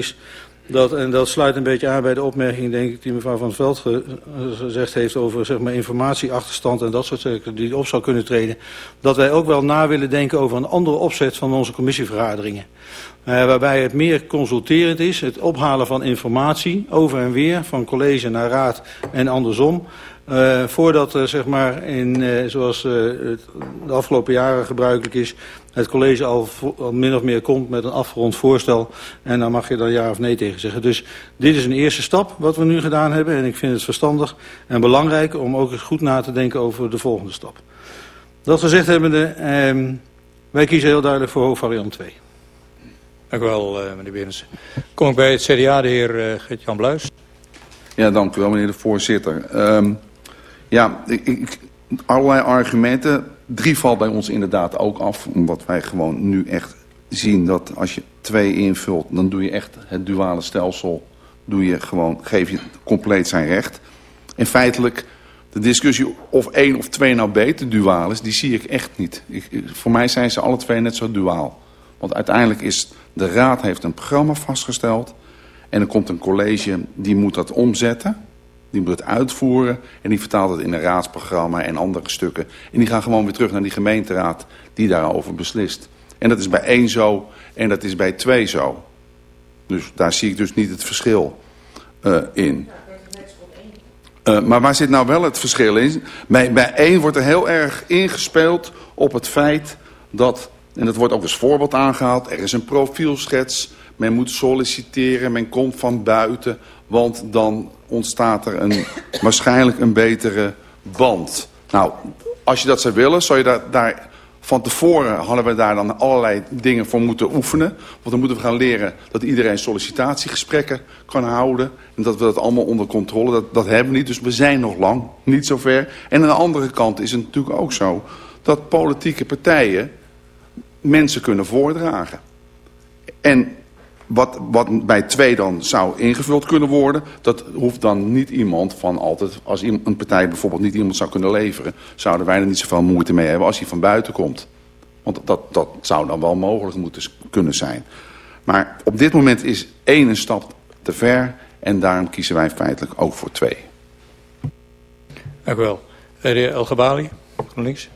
is dat, en dat sluit een beetje aan bij de opmerking denk ik, die mevrouw Van Veld gezegd heeft over zeg maar, informatieachterstand en dat soort zaken die op zou kunnen treden. Dat wij ook wel na willen denken over een andere opzet van onze commissievergaderingen. Uh, waarbij het meer consulterend is, het ophalen van informatie over en weer van college naar raad en andersom. Uh, voordat uh, zeg maar in, uh, zoals het de afgelopen jaren gebruikelijk is, het college al, al, min of meer komt met een afgerond voorstel. En dan mag je dan ja of nee tegen zeggen. Dus dit is een eerste stap wat we nu gedaan hebben. En ik vind het verstandig en belangrijk om ook eens goed na te denken over de volgende stap. Dat gezegd hebbende, ehm, wij kiezen heel duidelijk voor hoofdvariant 2. Dank u wel, meneer Berens. Kom ik bij het CDA, de heer Gert-Jan Bluis. Ja, dank u wel, meneer de voorzitter. Um, ja, ik, allerlei argumenten. Drie valt bij ons inderdaad ook af. Omdat wij gewoon nu echt zien dat als je twee invult... dan doe je echt het duale stelsel... Doe je gewoon, geef je compleet zijn recht. En feitelijk, de discussie of één of twee nou beter duaal is... die zie ik echt niet. Ik, voor mij zijn ze alle twee net zo duaal. Want uiteindelijk is de raad heeft een programma vastgesteld... en er komt een college die moet dat omzetten... Die moet het uitvoeren en die vertaalt het in een raadsprogramma en andere stukken. En die gaan gewoon weer terug naar die gemeenteraad die daarover beslist. En dat is bij één zo en dat is bij twee zo. Dus daar zie ik dus niet het verschil uh, in. Uh, maar waar zit nou wel het verschil in? Bij, bij één wordt er heel erg ingespeeld op het feit dat... en dat wordt ook als voorbeeld aangehaald... er is een profielschets, men moet solliciteren, men komt van buiten... want dan ontstaat er een, waarschijnlijk een betere band. Nou, als je dat zou willen, zou je daar, daar van tevoren hadden we daar dan allerlei dingen voor moeten oefenen. Want dan moeten we gaan leren dat iedereen sollicitatiegesprekken kan houden. En dat we dat allemaal onder controle, dat, dat hebben we niet. Dus we zijn nog lang niet zover. En aan de andere kant is het natuurlijk ook zo dat politieke partijen mensen kunnen voordragen. En wat, wat bij twee dan zou ingevuld kunnen worden... dat hoeft dan niet iemand van altijd... als een partij bijvoorbeeld niet iemand zou kunnen leveren... zouden wij er niet zoveel moeite mee hebben als hij van buiten komt. Want dat, dat zou dan wel mogelijk moeten kunnen zijn. Maar op dit moment is één een stap te ver... en daarom kiezen wij feitelijk ook voor twee. Dank u wel. De heer El Gabali, GroenLinks.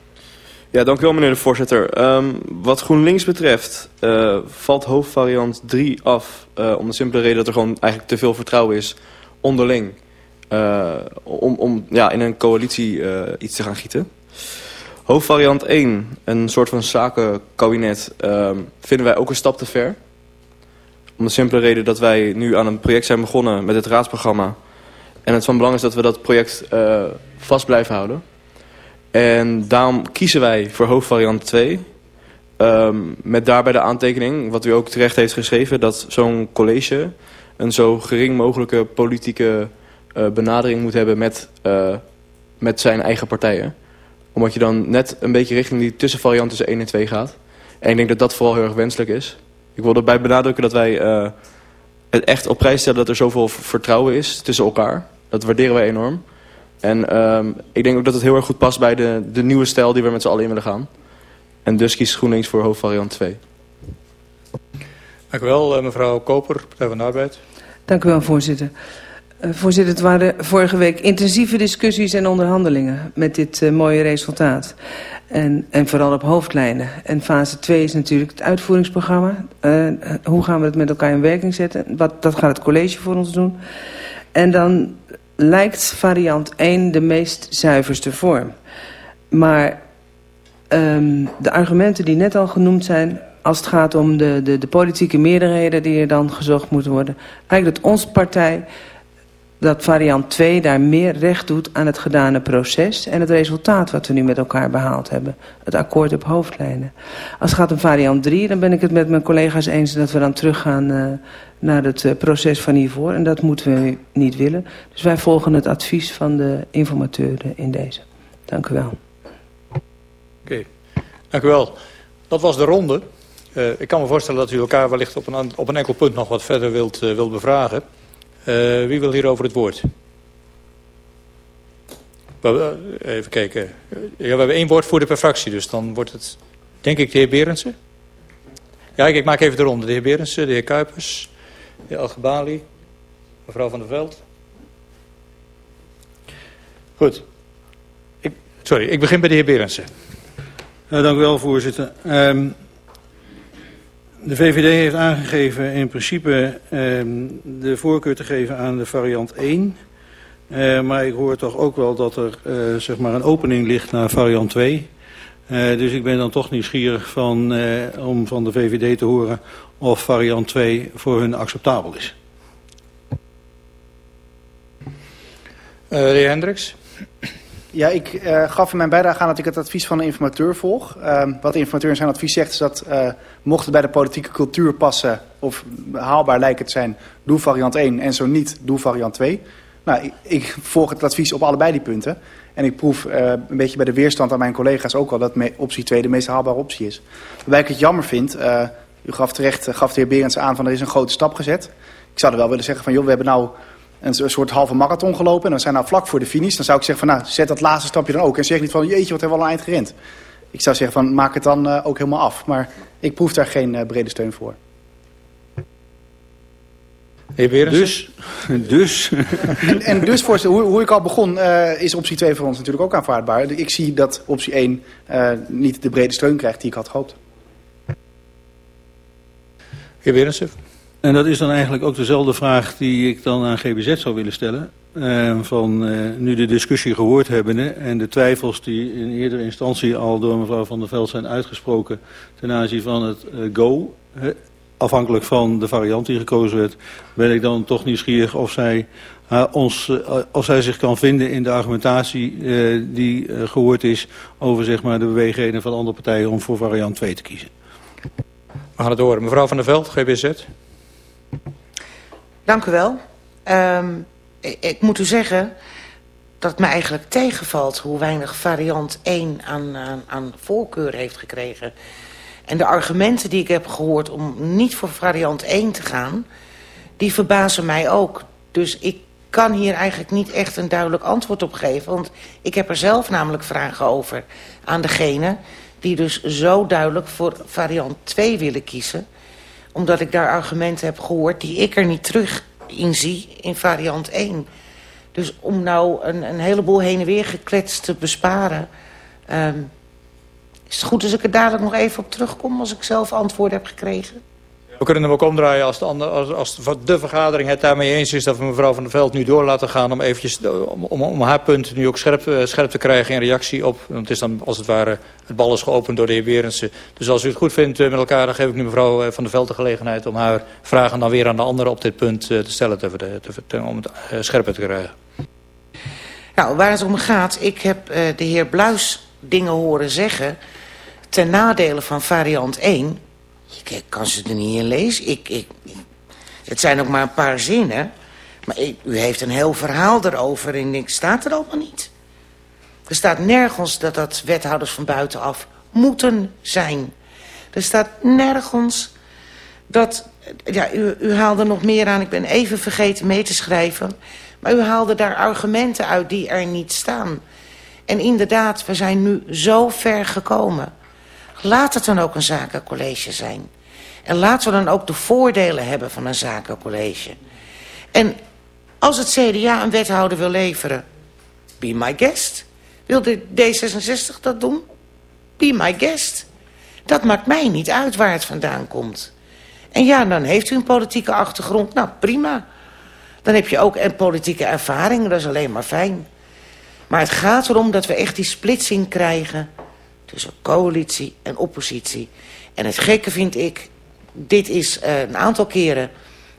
Ja, dank u meneer de voorzitter. Um, wat GroenLinks betreft uh, valt hoofdvariant 3 af. Uh, om de simpele reden dat er gewoon eigenlijk te veel vertrouwen is onderling. Uh, om, om ja, in een coalitie iets te gaan gieten. Hoofdvariant 1, een soort van zakenkabinet, um, vinden wij ook een stap te ver. Om de simpele reden dat wij nu aan een project zijn begonnen met het raadsprogramma. En het van belang is dat we dat project vast blijven houden. En daarom kiezen wij voor hoofdvariant 2. Um, met daarbij de aantekening, wat u ook terecht heeft geschreven... dat zo'n college een zo gering mogelijke politieke uh, benadering moet hebben met, uh, met zijn eigen partijen. Omdat je dan net een beetje richting die tussenvariant tussen 1 en 2 gaat. En ik denk dat dat vooral heel erg wenselijk is. Ik wil erbij benadrukken dat wij uh, het echt op prijs stellen dat er zoveel vertrouwen is tussen elkaar. Dat waarderen wij enorm. En um, ik denk ook dat het heel erg goed past bij de, de nieuwe stijl die we met z'n allen in willen gaan. En dus kiest GroenLinks voor hoofdvariant 2. Dank u wel, eh, mevrouw Koper, Partij van de Arbeid. Dank u wel, voorzitter. Uh, voorzitter, het waren vorige week intensieve discussies en onderhandelingen met dit uh, mooie resultaat. En, en vooral op hoofdlijnen. En fase 2 is natuurlijk het uitvoeringsprogramma. Uh, hoe gaan we het met elkaar in werking zetten? Wat, dat gaat het college voor ons doen. En dan lijkt variant 1 de meest zuiverste vorm. Maar um, de argumenten die net al genoemd zijn... als het gaat om de, de, de politieke meerderheden die er dan gezocht moeten worden... lijkt het ons partij dat variant 2 daar meer recht doet aan het gedane proces... en het resultaat wat we nu met elkaar behaald hebben. Het akkoord op hoofdlijnen. Als het gaat om variant 3, dan ben ik het met mijn collega's eens... dat we dan teruggaan uh, naar het uh, proces van hiervoor. En dat moeten we niet willen. Dus wij volgen het advies van de informateur in deze. Dank u wel. Oké, dank u wel. Dat was de ronde. Uh, ik kan me voorstellen dat u elkaar wellicht op een, op een enkel punt nog wat verder wilt, uh, wilt bevragen. Wie wil hierover het woord? Even kijken. Ja, we hebben één woordvoerder per fractie, dus dan wordt het, denk ik, de heer Berendsen. Ja, ik, ik maak even de ronde. De heer Berendsen, de heer Kuipers, De heer Algebali. Mevrouw van der Veld. Goed. Ik, sorry, ik begin bij de heer Berendsen. Uh, dank u wel, voorzitter. Um, de VVD heeft aangegeven in principe um, de voorkeur te geven aan de variant 1. Uh, maar ik hoor toch ook wel dat er uh, zeg maar een opening ligt naar variant 2. Uh, dus ik ben dan toch nieuwsgierig van, om van de VVD te horen of variant 2 voor hun acceptabel is. de heer Hendricks. Ja, ik uh, gaf in mijn bijdrage aan dat ik het advies van de informateur volg. Uh, wat de informateur in zijn advies zegt is dat uh, mocht het bij de politieke cultuur passen of haalbaar lijkt het zijn, doe variant 1 en zo niet, doe variant 2. Nou, ik, volg het advies op allebei die punten. En ik proef een beetje bij de weerstand aan mijn collega's ook al dat optie 2 de meest haalbare optie is. Waarbij ik het jammer vind, u gaf terecht, gaf de heer Berends aan van er is een grote stap gezet. Ik zou er wel willen zeggen van joh, we hebben nou een soort halve marathon gelopen. En we zijn nou vlak voor de finish. Dan zou ik zeggen van nou, zet dat laatste stapje dan ook. En zeg niet van jeetje, wat hebben we al een eind gerend. Ik zou zeggen van maak het dan ook helemaal af. Maar ik proef daar geen brede steun voor. Heer Dus, dus. en, en dus, voor, hoe, hoe ik al begon, uh, is optie 2 voor ons natuurlijk ook aanvaardbaar. Ik zie dat optie 1 niet de brede steun krijgt die ik had gehoopt. Heer Berendsen. En dat is dan eigenlijk ook dezelfde vraag die ik dan aan GBZ zou willen stellen. Uh, van uh, nu de discussie gehoord hebben en de twijfels die in eerdere instantie al door mevrouw Van der Veld zijn uitgesproken ten aanzien van het uh, go, afhankelijk van de variant die gekozen werd, ben ik dan toch nieuwsgierig of zij, ons, of zij zich kan vinden in de argumentatie die gehoord is over zeg maar, de bewegingen van andere partijen om voor variant 2 te kiezen. We gaan het horen. Mevrouw Van der Veld, GBZ. Dank u wel. Um, ik, ik, moet u zeggen dat het me eigenlijk tegenvalt hoe weinig variant 1 aan, aan, aan voorkeur heeft gekregen. En de argumenten die ik heb gehoord om niet voor variant 1 te gaan, die verbazen mij ook. Dus ik kan hier eigenlijk niet echt een duidelijk antwoord op geven. Want ik heb er zelf namelijk vragen over aan degene die dus zo duidelijk voor variant 2 willen kiezen omdat ik daar argumenten heb gehoord die ik er niet terug in zie in variant 1. Dus om nou een, een heleboel heen en weer gekletst te besparen... Um, is het goed als ik er dadelijk nog even op terugkom... als ik zelf antwoord heb gekregen? We kunnen hem ook omdraaien als de, andere, als, als de vergadering het daarmee eens is... dat we mevrouw Van der Veld nu door laten gaan... om, eventjes, om, om, om haar punt nu ook scherp, uh, scherp te krijgen in reactie op... want het is dan als het ware, het bal is geopend door de heer Berendsen. Dus als u het goed vindt uh, met elkaar... dan geef ik nu mevrouw uh, Van der Veld de gelegenheid... om haar vragen dan weer aan de anderen op dit punt te stellen... Te, te, te, om het scherper te krijgen. Nou, waar het om gaat... ik heb de heer Bluis dingen horen zeggen... ten nadele van variant 1... Ik kan ze er niet in lezen. Ik, ik, het zijn ook maar een paar zinnen. Maar u heeft een heel verhaal erover en ik staat er allemaal niet. Er staat nergens dat dat wethouders van buitenaf moeten zijn. Er staat nergens dat... Ja, u, u haalde nog meer aan. Ik ben even vergeten mee te schrijven. Maar u haalde daar argumenten uit die er niet staan. En inderdaad, we zijn nu zo ver gekomen... Laat het dan ook een zakencollege zijn. En laten we dan ook de voordelen hebben van een zakencollege. En als het CDA een wethouder wil leveren, be my guest. Wil de D66 dat doen? Be my guest. Dat maakt mij niet uit waar het vandaan komt. En ja, dan heeft u een politieke achtergrond. Nou, prima. Dan heb je ook een politieke ervaring. Dat is alleen maar fijn. Maar het gaat erom dat we echt die splitsing krijgen tussen coalitie en oppositie. En het gekke vind ik, dit is uh, een aantal keren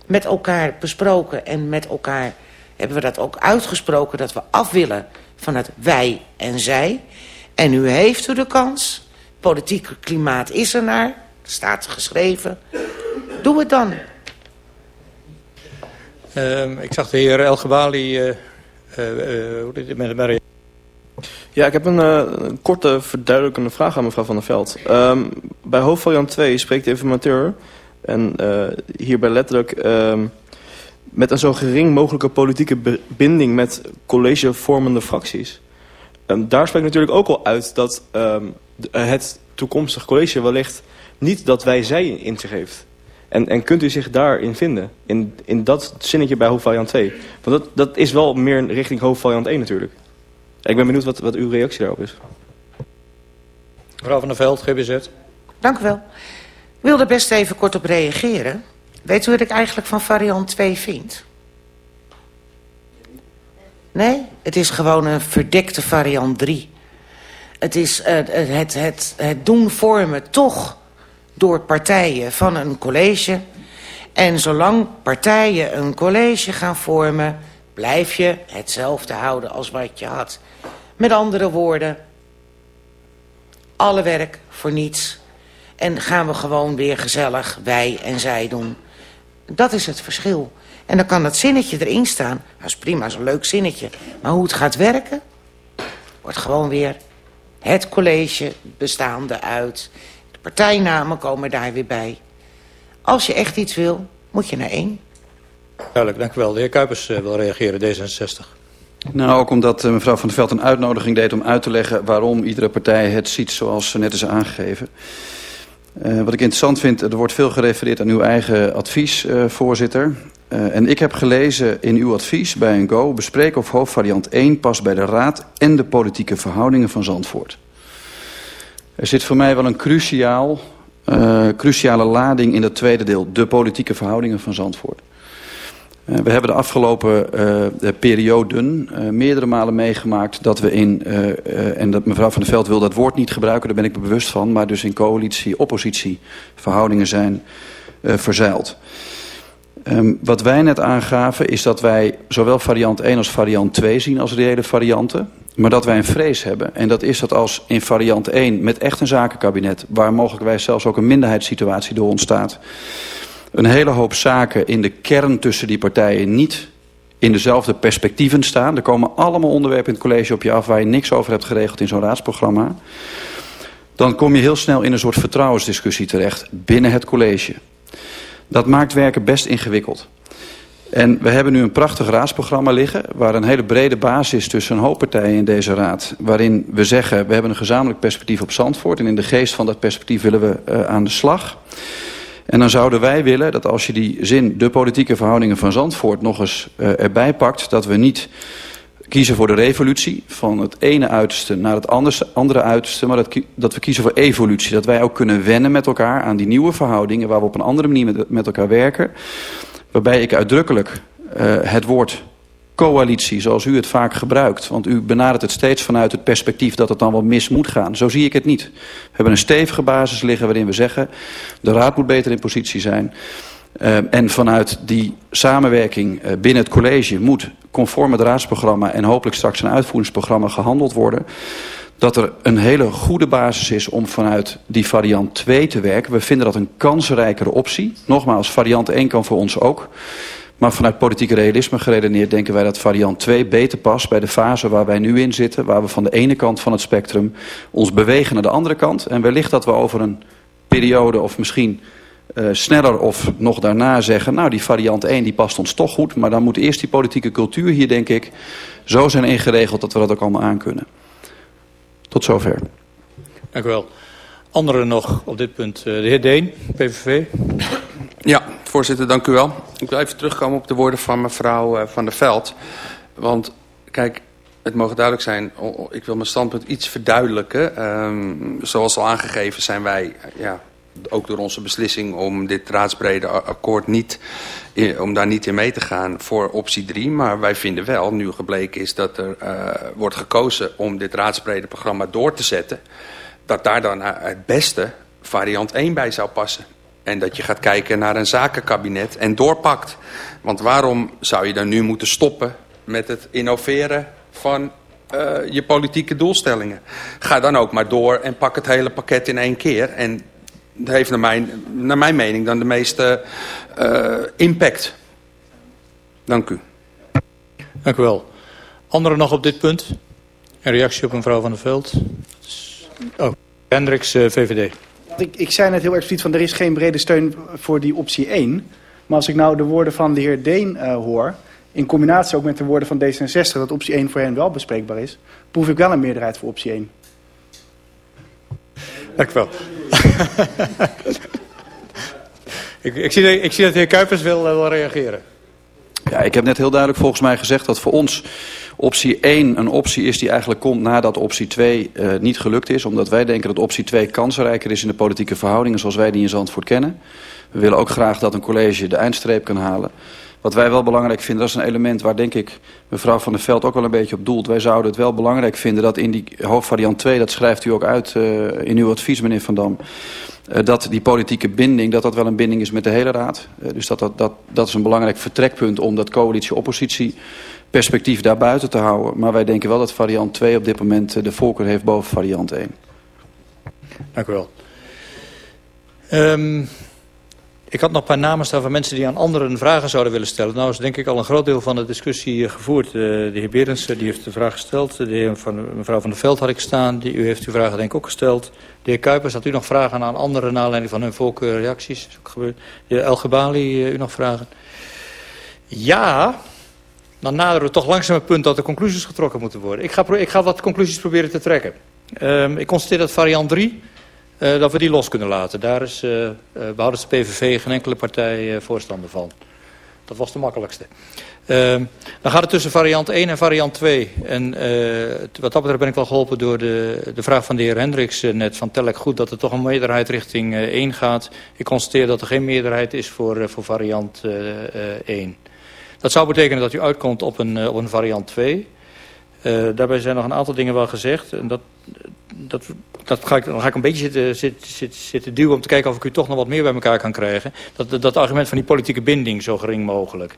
met elkaar besproken... en met elkaar hebben we dat ook uitgesproken... dat we af willen van het wij en zij. En nu heeft u de kans. Politieke klimaat is er naar. Staat geschreven. Doe het dan. Uh, ik zag de heer El Gebali... Uh, met, ja, ik heb een, uh, een, korte verduidelijkende vraag aan mevrouw Van der Veld. Um, bij hoofdvariant 2 spreekt de informateur, en uh, hierbij letterlijk... Um, met een zo gering mogelijke politieke binding met collegevormende fracties. Um, daar spreekt natuurlijk ook al uit dat het toekomstig college wellicht niet dat wij zij in zich heeft. En, en kunt u zich daarin vinden? In, in dat zinnetje bij hoofdvariant 2? Want dat, dat is wel meer richting hoofdvariant 1 natuurlijk. Ik ben benieuwd wat, wat uw reactie daarop is. Mevrouw van der Veld, GBZ. Dank u wel. Ik wil er best even kort op reageren. Weet u wat ik eigenlijk van variant 2 vind? Nee, het is gewoon een verdekte variant 3. Het is uh, het, het, het doen vormen toch door partijen van een college. En zolang partijen een college gaan vormen... blijf je hetzelfde houden als wat je had. Met andere woorden, alle werk voor niets. En gaan we gewoon weer gezellig wij en zij doen. Dat is het verschil. En dan kan dat zinnetje erin staan. Dat is prima, dat leuk zinnetje. Maar hoe het gaat werken, wordt gewoon weer het college bestaande uit. De partijnamen komen daar weer bij. Als je echt iets wil, moet je naar één. Duidelijk, dank u wel. De heer Kuipers uh, wil reageren, D66. Nou, ook omdat uh, mevrouw Van der Veld een uitnodiging deed om uit te leggen... waarom iedere partij het ziet zoals ze net is aangegeven. Uh, wat ik interessant vind, er wordt veel gerefereerd aan uw eigen advies, voorzitter. En ik heb gelezen in uw advies bij een go... bespreek of hoofdvariant 1 past bij de Raad en de politieke verhoudingen van Zandvoort. Er zit voor mij wel een cruciaal, cruciale lading in dat tweede deel... de politieke verhoudingen van Zandvoort. Uh, we hebben de afgelopen uh, perioden uh, meerdere malen meegemaakt dat we in, en dat mevrouw Van der Veld wil dat woord niet gebruiken, daar ben ik me bewust van, maar dus in coalitie-oppositie verhoudingen zijn verzeild. Um, wat wij net aangaven is dat wij zowel variant 1 als variant 2 zien als reële varianten. Maar dat wij een vrees hebben. En dat is dat als in variant 1 met echt een zakenkabinet... waar mogelijkwijs zelfs ook een minderheidssituatie door ontstaat een hele hoop zaken in de kern tussen die partijen niet in dezelfde perspectieven staan. Er komen allemaal onderwerpen in het college op je af waar je niks over hebt geregeld in zo'n raadsprogramma. Dan kom je heel snel in een soort vertrouwensdiscussie terecht binnen het college. Dat maakt werken best ingewikkeld. En we hebben nu een prachtig raadsprogramma liggen... waar een hele brede basis is tussen een hoop partijen in deze raad... waarin we zeggen, we hebben een gezamenlijk perspectief op Zandvoort... en in de geest van dat perspectief willen we uh, aan de slag... En dan zouden wij willen dat als je die zin... de politieke verhoudingen van Zandvoort nog eens uh, erbij pakt... dat we niet kiezen voor de revolutie... van het ene uiterste naar het andere uiterste... maar dat, dat we kiezen voor evolutie. Dat wij ook kunnen wennen met elkaar aan die nieuwe verhoudingen... waar we op een andere manier met, met elkaar werken. Waarbij ik uitdrukkelijk uh, het woord coalitie, zoals u het vaak gebruikt. Want u benadert het steeds vanuit het perspectief dat het dan wel mis moet gaan. Zo zie ik het niet. We hebben een stevige basis liggen waarin we zeggen... de raad moet beter in positie zijn. Uh, en vanuit die samenwerking uh, binnen het college moet conform het raadsprogramma... en hopelijk straks een uitvoeringsprogramma gehandeld worden dat er een hele goede basis is om vanuit die variant 2 te werken. We vinden dat een kansrijkere optie. Nogmaals, variant 1 kan voor ons ook. Maar vanuit politieke realisme geredeneerd denken wij dat variant 2 beter past bij de fase waar wij nu in zitten. Waar we van de ene kant van het spectrum ons bewegen naar de andere kant. En wellicht dat we over een periode of misschien uh, sneller of nog daarna zeggen... nou die variant 1 die past ons toch goed. Maar dan moet eerst die politieke cultuur hier denk ik zo zijn ingeregeld dat we dat ook allemaal aankunnen. Tot zover. Dank u wel. Anderen nog op dit punt. De heer Deen, PVV. Ja, voorzitter, dank u wel. Ik wil even terugkomen op de woorden van mevrouw Van der Veld. Want, kijk, het mogen duidelijk zijn, ik wil mijn standpunt iets verduidelijken. Um, zoals al aangegeven zijn wij, ja, ook door onze beslissing om dit raadsbrede akkoord niet, om daar niet in mee te gaan voor optie 3. Maar wij vinden wel, nu gebleken is dat er uh, wordt gekozen om dit raadsbrede programma door te zetten, dat daar dan het beste variant 1 bij zou passen. En dat je gaat kijken naar een zakenkabinet en doorpakt. Want waarom zou je dan nu moeten stoppen met het innoveren van uh, je politieke doelstellingen? Ga dan ook maar door en pak het hele pakket in één keer. En dat heeft naar mijn, naar mijn mening dan de meeste uh, impact. Dank u. Dank u wel. Anderen nog op dit punt? Een reactie op mevrouw Van der Veld? Oh, Hendricks, uh, VVD. Ik, ik zei net heel expliciet van er is geen brede steun voor die optie 1. Maar als ik nou de woorden van de heer Deen uh, hoor... in combinatie ook met de woorden van D66... dat optie 1 voor hen wel bespreekbaar is... proef ik wel een meerderheid voor optie 1. Dank u wel. Ik, ik, zie, ik zie dat de heer Kuipers wil, wil reageren. Ja, ik heb net heel duidelijk volgens mij gezegd dat voor ons optie 1 een optie is die eigenlijk komt nadat optie 2 uh, niet gelukt is. Omdat wij denken dat optie 2 kansrijker is in de politieke verhoudingen zoals wij die in Zandvoort kennen. We willen ook graag dat een college de eindstreep kan halen. Wat wij wel belangrijk vinden, dat is een element waar denk ik mevrouw Van der Veld ook wel een beetje op doelt. Wij zouden het wel belangrijk vinden dat in die hoofdvariant 2, dat schrijft u ook uit uh, in uw advies meneer Van Dam, dat die politieke binding, dat dat wel een binding is met de hele raad. Uh, dus dat, dat, dat, dat is een belangrijk vertrekpunt om dat coalitie-oppositie perspectief daarbuiten te houden. Maar wij denken wel dat variant 2 op dit moment de voorkeur heeft boven variant 1. Dank u wel. Um, ik had nog een paar namen staan van mensen die aan anderen vragen zouden willen stellen. Nou is denk ik al een groot deel van de discussie gevoerd. Uh, de heer Berends die heeft de vraag gesteld. De heer van, mevrouw Van der Veld had ik staan. Die, u heeft uw vragen denk ik ook gesteld. De heer Kuipers, had u nog vragen aan anderen... naar aanleiding van hun voorkeurreacties? Is ook gebeurd. De heer Elgebali, uh, u nog vragen? Ja, dan naderen we toch langzaam het punt dat de conclusies getrokken moeten worden. Ik ga, ik ga wat conclusies proberen te trekken. Um, ik constateer dat variant 3 uh, dat we die los kunnen laten. Daar is uh, behoudens de PVV geen enkele partij voorstander van. Dat was de makkelijkste. Uh, dan gaat het tussen variant 1 en variant 2. En wat dat betreft ben ik wel geholpen door de, de vraag van de heer Hendricks net van tel ik goed dat er toch een meerderheid richting uh, 1 gaat. Ik constateer dat er geen meerderheid is voor, voor variant uh, uh, 1. Dat zou betekenen dat u uitkomt op een, op een variant 2. Uh, daarbij zijn nog een aantal dingen wel gezegd. En dat, dat, dat ga ik, dan ga ik een beetje zitten, zitten, zitten, duwen om te kijken of ik u toch nog wat meer bij elkaar kan krijgen. Dat, dat, argument van die politieke binding zo gering mogelijk.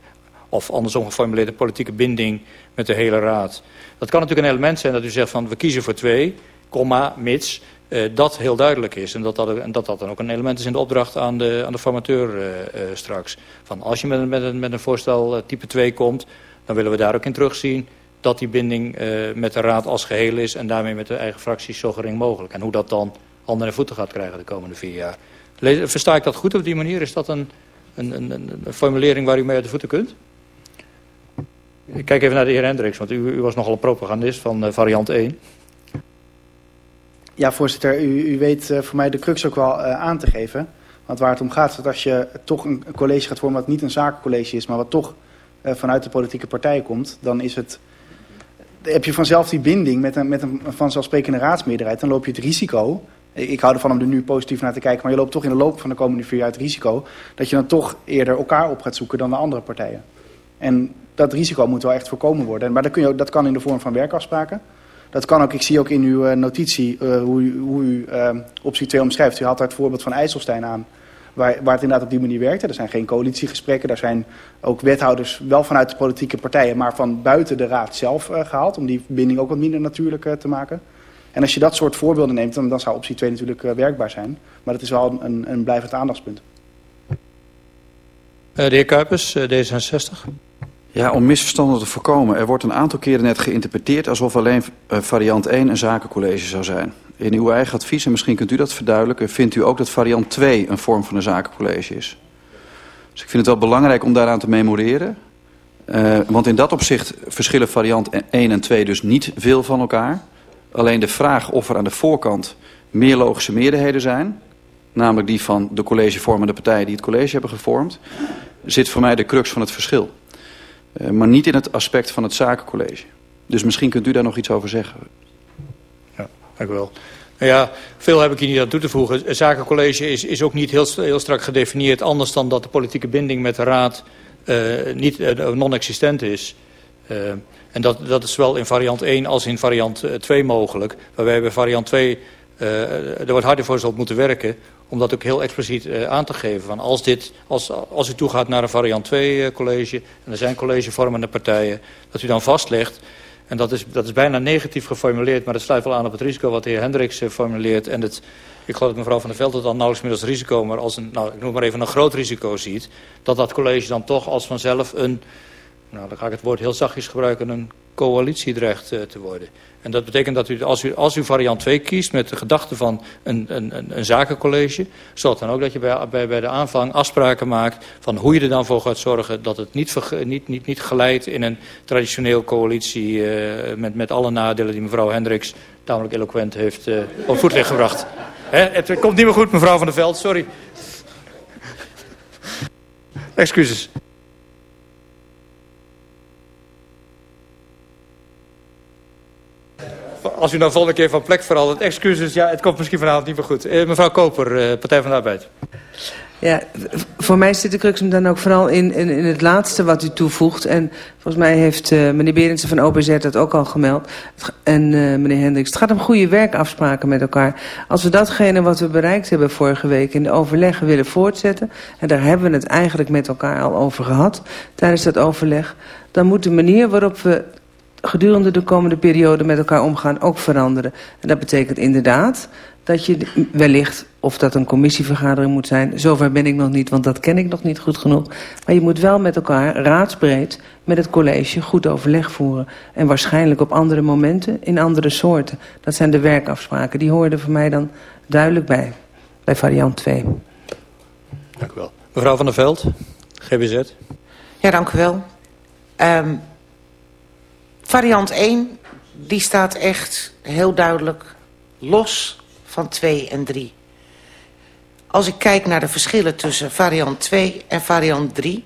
Of andersom geformuleerd politieke binding met de hele raad. Dat kan natuurlijk een element zijn dat u zegt van we kiezen voor twee, comma, mits. Uh, dat heel duidelijk is. En dat dat, en dat dat dan ook een element is in de opdracht aan de, aan de formateur uh, uh, straks. Van als je met met met een voorstel type 2 komt, dan willen we daar ook in terugzien dat die binding uh, met de raad als geheel is... en daarmee met de eigen fracties zo gering mogelijk. En hoe dat dan handen en voeten gaat krijgen de komende vier jaar. Versta ik dat goed op die manier? Is dat een, een, een, een formulering waar u mee uit de voeten kunt? Ik kijk even naar de heer Hendricks, want u, u was nogal een propagandist van uh, variant 1. Ja, voorzitter, u, u weet uh, voor mij de crux ook wel aan te geven. Want waar het om gaat is dat als je toch een college gaat vormen... wat niet een zakencollege is, maar wat toch vanuit de politieke partij komt... dan is het heb je vanzelf die binding met een, met een vanzelfsprekende raadsmeerderheid, dan loop je het risico. Ik hou ervan om er nu positief naar te kijken, maar je loopt toch in de loop van de komende vier jaar het risico dat je dan toch eerder elkaar op gaat zoeken dan de andere partijen. En dat risico moet wel echt voorkomen worden. Maar dat, kun je, dat kan in de vorm van werkafspraken. Dat kan ook, ik zie ook in uw uh, notitie uh, hoe, hoe u uh, optie 2 omschrijft. U had daar het voorbeeld van IJsselstein aan waar, waar het inderdaad op die manier werkte. Er zijn geen coalitiegesprekken, daar zijn ook wethouders wel vanuit de politieke partijen, maar van buiten de raad zelf uh, gehaald, om die binding ook wat minder natuurlijk uh, te maken. En als je dat soort voorbeelden neemt, dan, dan zou optie 2 natuurlijk uh, werkbaar zijn. Maar dat is wel een, een blijvend aandachtspunt. de heer Kuipers, D66. Ja, om misverstanden te voorkomen. Er wordt een aantal keren net geïnterpreteerd alsof alleen variant 1 een zakencollege zou zijn. In uw eigen advies, en misschien kunt u dat verduidelijken... vindt u ook dat variant 2 een vorm van een zakencollege is. Dus ik vind het wel belangrijk om daaraan te memoreren. Uh, want in dat opzicht verschillen variant 1 en 2 dus niet veel van elkaar. Alleen de vraag of er aan de voorkant meer logische meerderheden zijn... namelijk die van de collegevormende partijen die het college hebben gevormd... zit voor mij de crux van het verschil. Uh, maar niet in het aspect van het zakencollege. Dus misschien kunt u daar nog iets over zeggen. Dank u wel. Nou ja, veel heb ik hier niet aan toe te voegen. Het zakencollege is, is ook niet heel, heel strak gedefinieerd... anders dan dat de politieke binding met de raad uh, niet uh, non-existent is. Uh, en dat, dat is zowel in variant 1 als in variant 2 mogelijk. Waarbij bij variant 2 er wordt harder voor zal moeten werken... om dat ook heel expliciet aan te geven. Van als, dit, als, als u toegaat naar een variant 2 college... en er zijn collegevormende partijen... dat u dan vastlegt en dat is, dat is bijna negatief geformuleerd, maar dat sluit wel aan op het risico wat de heer Hendricks uh, formuleert. En het, ik geloof dat mevrouw Van der Veld het dan nauwelijks meer als risico, maar als een, nou, ik noem maar even een groot risico ziet. Dat dat college dan toch als vanzelf een, nou dan ga ik het woord heel zachtjes gebruiken, een coalitie dreigt uh, te worden. En dat betekent dat u als, u, als u variant 2 kiest met de gedachte van een, een, een, zakencollege... zorgt dan ook dat je bij, bij, bij de aanvang afspraken maakt... van hoe je er dan voor gaat zorgen dat het niet, niet, niet, niet geleidt in een traditioneel coalitie... Uh, met, met alle nadelen die mevrouw Hendricks tamelijk eloquent heeft uh, op voetlicht gebracht. Het komt niet meer goed, mevrouw Van der Veld, sorry. Excuses. Als u nou volgende keer van plek verandert, excuses, ja, het komt misschien vanavond niet meer goed. Eh, mevrouw Koper, eh, Partij van de Arbeid. Ja, voor mij zit de crux hem dan ook vooral in, in, in, het laatste wat u toevoegt. En volgens mij heeft uh, meneer Berendsen van OPZ dat ook al gemeld. En uh, meneer Hendricks, het gaat om goede werkafspraken met elkaar. Als we datgene wat we bereikt hebben vorige week in de overleg willen voortzetten... en daar hebben we het eigenlijk met elkaar al over gehad tijdens dat overleg... dan moet de manier waarop we gedurende de komende periode met elkaar omgaan ook veranderen. En dat betekent inderdaad dat je wellicht, of dat een commissievergadering moet zijn... zover ben ik nog niet, want dat ken ik nog niet goed genoeg. Maar je moet wel met elkaar raadsbreed met het college goed overleg voeren. En waarschijnlijk op andere momenten in andere soorten. Dat zijn de werkafspraken. Die hoorden voor mij dan duidelijk bij, bij variant 2. Dank u wel. Mevrouw van der Veld, GBZ. Ja, dank u wel. Um, variant 1, die staat echt heel duidelijk los van 2 en 3. Als ik kijk naar de verschillen tussen variant 2 en variant 3...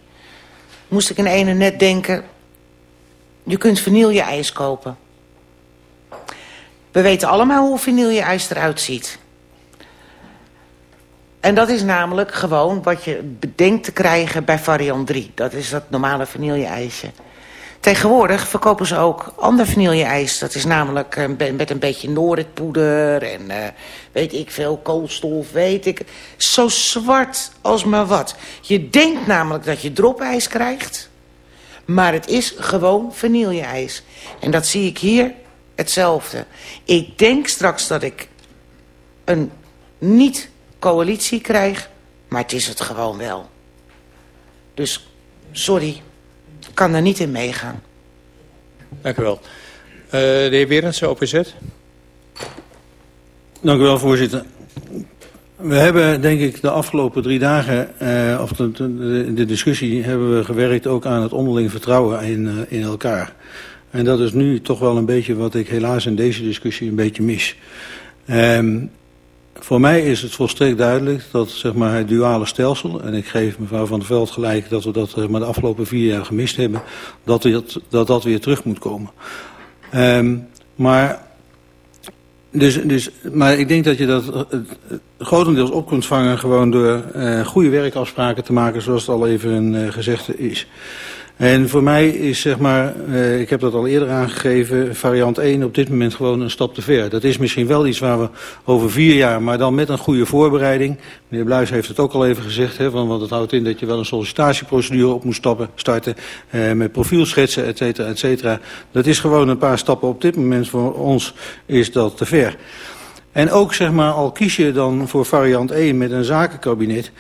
moest ik in ene net denken... je kunt vanille-ijs kopen. We weten allemaal hoe vanille-ijs eruit ziet. En dat is namelijk gewoon wat je bedenkt te krijgen bij variant 3. Dat is dat normale vanille-ijsje. Tegenwoordig verkopen ze ook ander vanille-ijs. Dat is namelijk uh, met een beetje Noordpoeder en uh, weet ik veel, koolstof, weet ik. Zo zwart als maar wat. Je denkt namelijk dat je dropijs krijgt. Maar het is gewoon vanille-ijs. En dat zie ik hier hetzelfde. Ik denk straks dat ik een niet-coalitie krijg. Maar het is het gewoon wel. Dus, sorry kan er niet in meegaan. Dank u wel. Uh, de heer Berendsen, OPZ. Dank u wel, voorzitter. We hebben, denk ik, de afgelopen drie dagen, uh, of de, de, de, discussie, hebben we gewerkt ook aan het onderling vertrouwen in, uh, in elkaar. En dat is nu toch wel een beetje wat ik helaas in deze discussie een beetje mis. Um, voor mij is het volstrekt duidelijk dat zeg maar, het duale stelsel... en ik geef mevrouw Van der Veld gelijk dat we dat maar, de afgelopen vier jaar gemist hebben... dat dat, dat, weer terug moet komen. Um, maar, dus, dus, maar ik denk dat je dat uh, grotendeels op kunt vangen... gewoon door uh, goede werkafspraken te maken zoals het al even uh, gezegde is... En voor mij is, zeg maar, uh, ik heb dat al eerder aangegeven, variant 1 op dit moment gewoon een stap te ver. Dat is misschien wel iets waar we over vier jaar, maar dan met een goede voorbereiding. Meneer Bluis heeft het ook al even gezegd, hè, want het houdt in dat je wel een sollicitatieprocedure op moet stappen, starten. Uh, met profielschetsen, et cetera, et cetera. Dat is gewoon een paar stappen op dit moment. Voor ons is dat te ver. En ook, zeg maar, al kies je dan voor variant 1 met een zakenkabinet...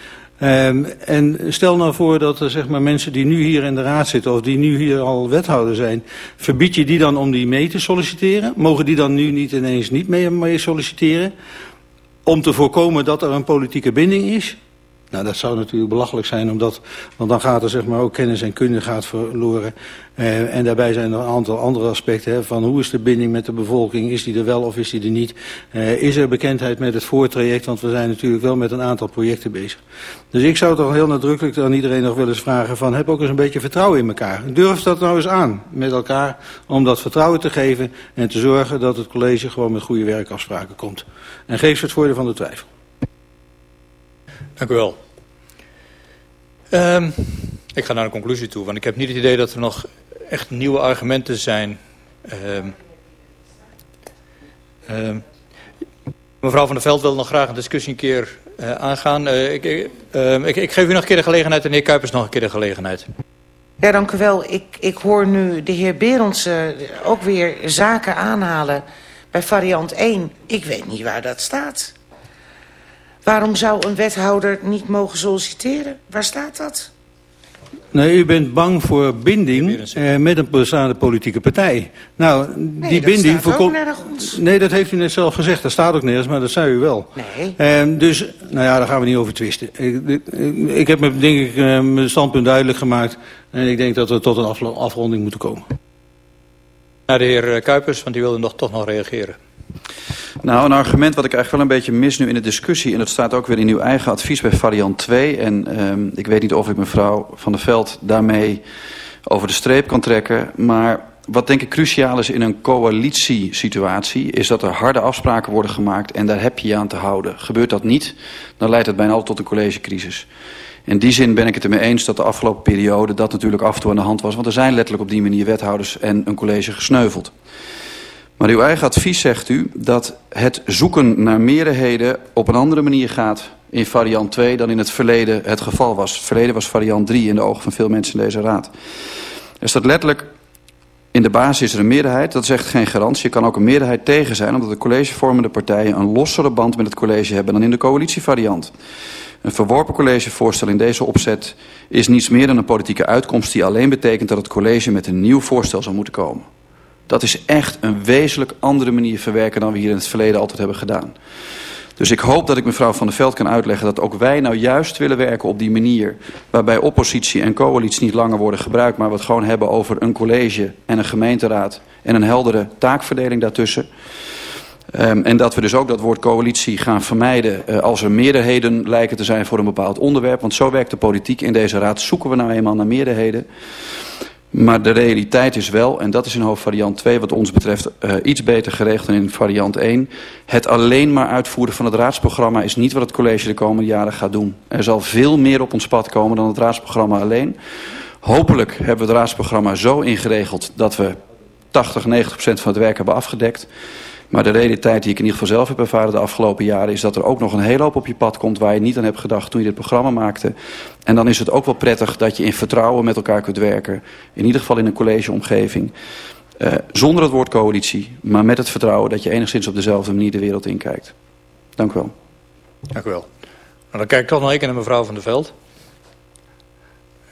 Um, en stel nou voor dat er zeg maar, mensen die nu hier in de raad zitten... of die nu hier al wethouder zijn... verbied je die dan om die mee te solliciteren? Mogen die dan nu niet ineens niet mee, mee solliciteren? Om te voorkomen dat er een politieke binding is? Nou, dat zou natuurlijk belachelijk zijn, omdat, want dan gaat er zeg maar ook kennis en kunde gaat verloren. Uh, en daarbij zijn er een aantal andere aspecten hè, van hoe is de binding met de bevolking, is die er wel of is die er niet. Uh, is er bekendheid met het voortraject, want we zijn natuurlijk wel met een aantal projecten bezig. Dus ik zou toch heel nadrukkelijk aan iedereen nog wel eens vragen van heb ook eens een beetje vertrouwen in elkaar. Durf dat nou eens aan met elkaar om dat vertrouwen te geven en te zorgen dat het college gewoon met goede werkafspraken komt. En geef ze het voordeel van de twijfel. Dank u wel. Um, ik ga naar een conclusie toe, want ik heb niet het idee dat er nog echt nieuwe argumenten zijn. Um, um, mevrouw van der Veld wil nog graag een discussie een keer uh, aangaan. Uh, ik, ik, geef u nog een keer de gelegenheid en de heer Kuipers nog een keer de gelegenheid. Ja, dank u wel. Ik, ik hoor nu de heer Berends uh, ook weer zaken aanhalen bij variant 1. Ik weet niet waar dat staat. Waarom zou een wethouder niet mogen solliciteren? Waar staat dat? Nee, u bent bang voor binding eh, met een bestaande politieke partij. Nou, nee, die dat binding... nergens. Nee, dat heeft u net zelf gezegd. Dat staat ook nergens, maar dat zei u wel. Nee. Eh, dus, nou ja, daar gaan we niet over twisten. Ik, ik, ik heb me, denk ik, uh, mijn standpunt duidelijk gemaakt. En ik denk dat we tot een afronding moeten komen. Naar de heer Kuipers, want die wilde nog, toch nog reageren. Nou, een argument wat ik eigenlijk wel een beetje mis nu in de discussie... en dat staat ook weer in uw eigen advies bij variant 2... en um, ik weet niet of ik mevrouw Van der Veld daarmee over de streep kan trekken... maar wat denk ik cruciaal is in een coalitiesituatie... is dat er harde afspraken worden gemaakt en daar heb je je aan te houden. Gebeurt dat niet, dan leidt het bijna altijd tot een collegecrisis. In die zin ben ik het ermee eens dat de afgelopen periode dat natuurlijk af en toe aan de hand was. Want er zijn letterlijk op die manier wethouders en een college gesneuveld. Maar uw eigen advies zegt u dat het zoeken naar meerderheden op een andere manier gaat in variant 2 dan in het verleden het geval was. Het verleden was variant 3 in de ogen van veel mensen in deze raad. Er staat letterlijk in de basis is er een meerderheid. Dat is echt geen garantie. Je kan ook een meerderheid tegen zijn omdat de collegevormende partijen een lossere band met het college hebben dan in de coalitievariant. Een verworpen collegevoorstel in deze opzet is niets meer dan een politieke uitkomst die alleen betekent dat het college met een nieuw voorstel zal moeten komen. Dat is echt een wezenlijk andere manier verwerken dan we hier in het verleden altijd hebben gedaan. Dus ik hoop dat ik mevrouw Van der Veld kan uitleggen dat ook wij nou juist willen werken op die manier. Waarbij oppositie en coalitie niet langer worden gebruikt, maar we het gewoon hebben over een college en een gemeenteraad. En een heldere taakverdeling daartussen. Um, en dat we dus ook dat woord coalitie gaan vermijden uh, als er meerderheden lijken te zijn voor een bepaald onderwerp. Want zo werkt de politiek in deze raad. Zoeken we nou eenmaal naar meerderheden. Maar de realiteit is wel, en dat is in hoofdvariant 2 wat ons betreft uh, iets beter geregeld dan in variant 1. Het alleen maar uitvoeren van het raadsprogramma is niet wat het college de komende jaren gaat doen. Er zal veel meer op ons pad komen dan het raadsprogramma alleen. Hopelijk hebben we het raadsprogramma zo ingeregeld dat we 80, 90 procent van het werk hebben afgedekt. Maar de realiteit die ik in ieder geval zelf heb ervaren de afgelopen jaren... is dat er ook nog een hele hoop op je pad komt waar je niet aan hebt gedacht toen je dit programma maakte. En dan is het ook wel prettig dat je in vertrouwen met elkaar kunt werken. In ieder geval in een collegeomgeving. Uh, zonder het woord coalitie, maar met het vertrouwen dat je enigszins op dezelfde manier de wereld inkijkt. Dank u wel. Dank u wel. Nou, dan kijk ik toch nog even naar mevrouw Van der Veld.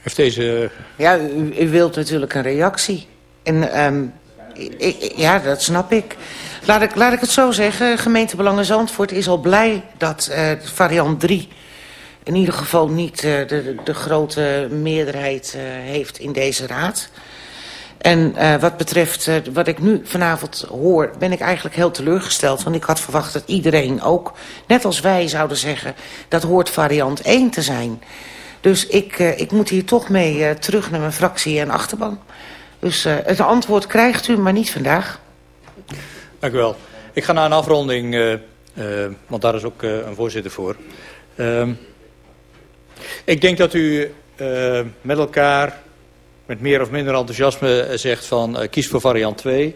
Heeft deze... Ja, u, u wilt natuurlijk een reactie. En um, ik, ja, dat snap ik. Laat ik, laat ik het zo zeggen. Gemeente Belangen Zandvoort is al blij dat uh, variant 3 in ieder geval niet uh, de, de grote meerderheid uh, heeft in deze raad. En wat betreft wat ik nu vanavond hoor, ben ik eigenlijk heel teleurgesteld. Want ik had verwacht dat iedereen ook, net als wij, zouden zeggen... dat hoort variant 1 te zijn. Dus ik, ik moet hier toch mee terug naar mijn fractie en achterban. Dus uh, het antwoord krijgt u, maar niet vandaag. Dank u wel. Ik ga naar een afronding, uh, uh, want daar is ook een voorzitter voor. Uh, ik denk dat u met elkaar met meer of minder enthousiasme zegt van kies voor variant 2.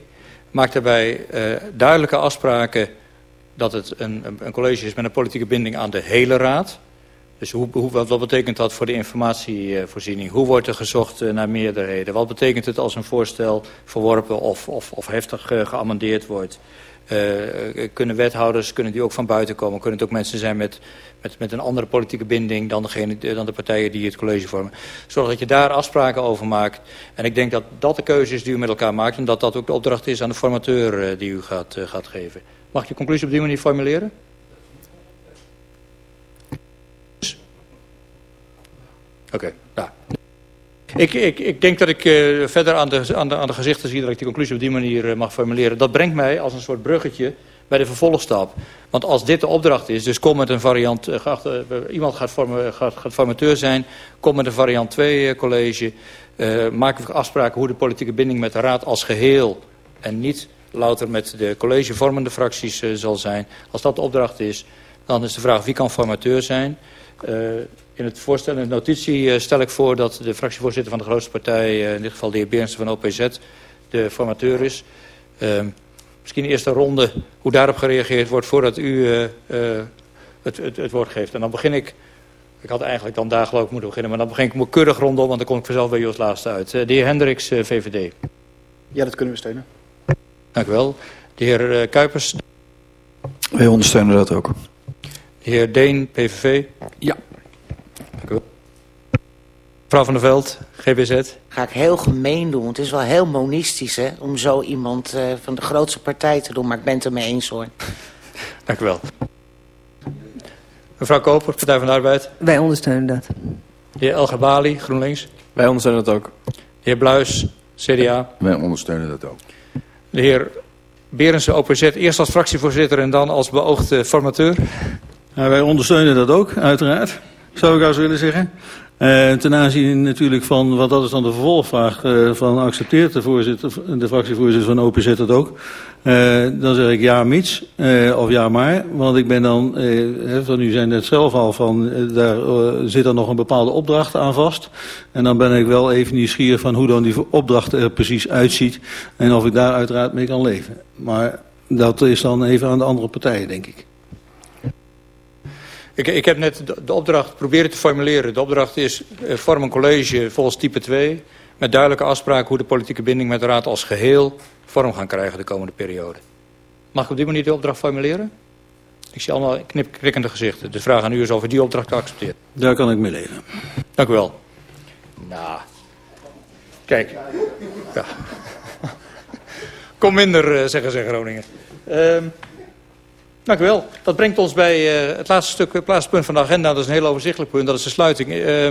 Maak daarbij duidelijke afspraken dat het een, een college is met een politieke binding aan de hele raad. Dus hoe, hoe, wat, betekent dat voor de informatievoorziening? Hoe wordt er gezocht naar meerderheden? Wat betekent het als een voorstel verworpen of, of, of heftig uh, geamendeerd wordt? Uh, kunnen wethouders, kunnen die ook van buiten komen? Kunnen het ook mensen zijn met, met, met een andere politieke binding dan, degene, dan de partijen die het college vormen? Zorg dat je daar afspraken over maakt. En ik denk dat dat de keuze is die u met elkaar maakt... en dat dat ook de opdracht is aan de formateur die u gaat, gaat geven. Mag ik je conclusie op die manier formuleren? Oké, okay, nou. Ik, ik, ik denk dat ik uh, verder aan de, aan, de, aan de gezichten zie dat ik die conclusie op die manier uh, mag formuleren. Dat brengt mij als een soort bruggetje bij de vervolgstap. Want als dit de opdracht is, dus kom met een variant, uh, iemand gaat, vormen, gaat, gaat formateur zijn, kom met een variant 2 college, maak afspraken hoe de politieke binding met de raad als geheel en niet louter met de collegevormende fracties zal zijn. Als dat de opdracht is, dan is de vraag wie kan formateur zijn. In het voorstel, in de notitie uh, stel ik voor dat de fractievoorzitter van de grootste partij, uh, in dit geval de heer Beernsen van OPZ, de formateur is. Uh, misschien eerst een ronde hoe daarop gereageerd wordt voordat u uh, uh, het, het, het woord geeft. En dan begin ik, ik had eigenlijk dan daar geloof ik moeten beginnen, maar dan begin ik me keurig rondom, want dan kom ik vanzelf bij u als laatste uit. de heer Hendricks, VVD. Ja, dat kunnen we steunen. Dank u wel. De heer Kuipers. Wij ondersteunen dat ook. De heer Deen, PVV. Ja. Mevrouw van der Veld, GBZ. Ga ik heel gemeen doen. Het is wel heel monistisch hè, om zo iemand uh, van de grootste partij te doen. Maar ik ben het ermee eens hoor. Dank u wel. Mevrouw Koper, Partij van de Arbeid. Wij ondersteunen dat. De heer El Gabali, GroenLinks. Wij ondersteunen dat ook. De heer Bluis, CDA. Wij ondersteunen dat ook. De heer Berensen OPZ eerst als fractievoorzitter en dan als beoogde formateur. Nou, wij ondersteunen dat ook, uiteraard, zou ik als willen zeggen. Uh, ten aanzien natuurlijk van, want dat is dan de vervolgvraag, uh, van accepteert de, voorzitter, de fractievoorzitter van OPZ dat ook? Uh, dan zeg ik ja, mits, of ja, maar. Want ik ben dan, van u zijn net zelf al van, daar zit er nog een bepaalde opdracht aan vast. En dan ben ik wel even nieuwsgierig van hoe dan die opdracht er precies uitziet. En of ik daar uiteraard mee kan leven. Maar dat is dan even aan de andere partijen, denk ik. Ik, ik heb net de, de, opdracht proberen te formuleren. De opdracht is uh, vorm een college volgens type 2... met duidelijke afspraken hoe de politieke binding met de Raad als geheel... vorm gaan krijgen de komende periode. Mag ik op die manier de opdracht formuleren? Ik zie allemaal knipkrikkende gezichten. De vraag aan u is of u die opdracht accepteert. Daar kan ik mee leven. Dank u wel. Nou, kijk. Ja. Kom minder, uh, zeggen ze Groningen. Uh, Dank u wel. Dat brengt ons bij uh, het laatste stuk, het laatste punt van de agenda. Dat is een heel overzichtelijk punt, dat is de sluiting. Uh,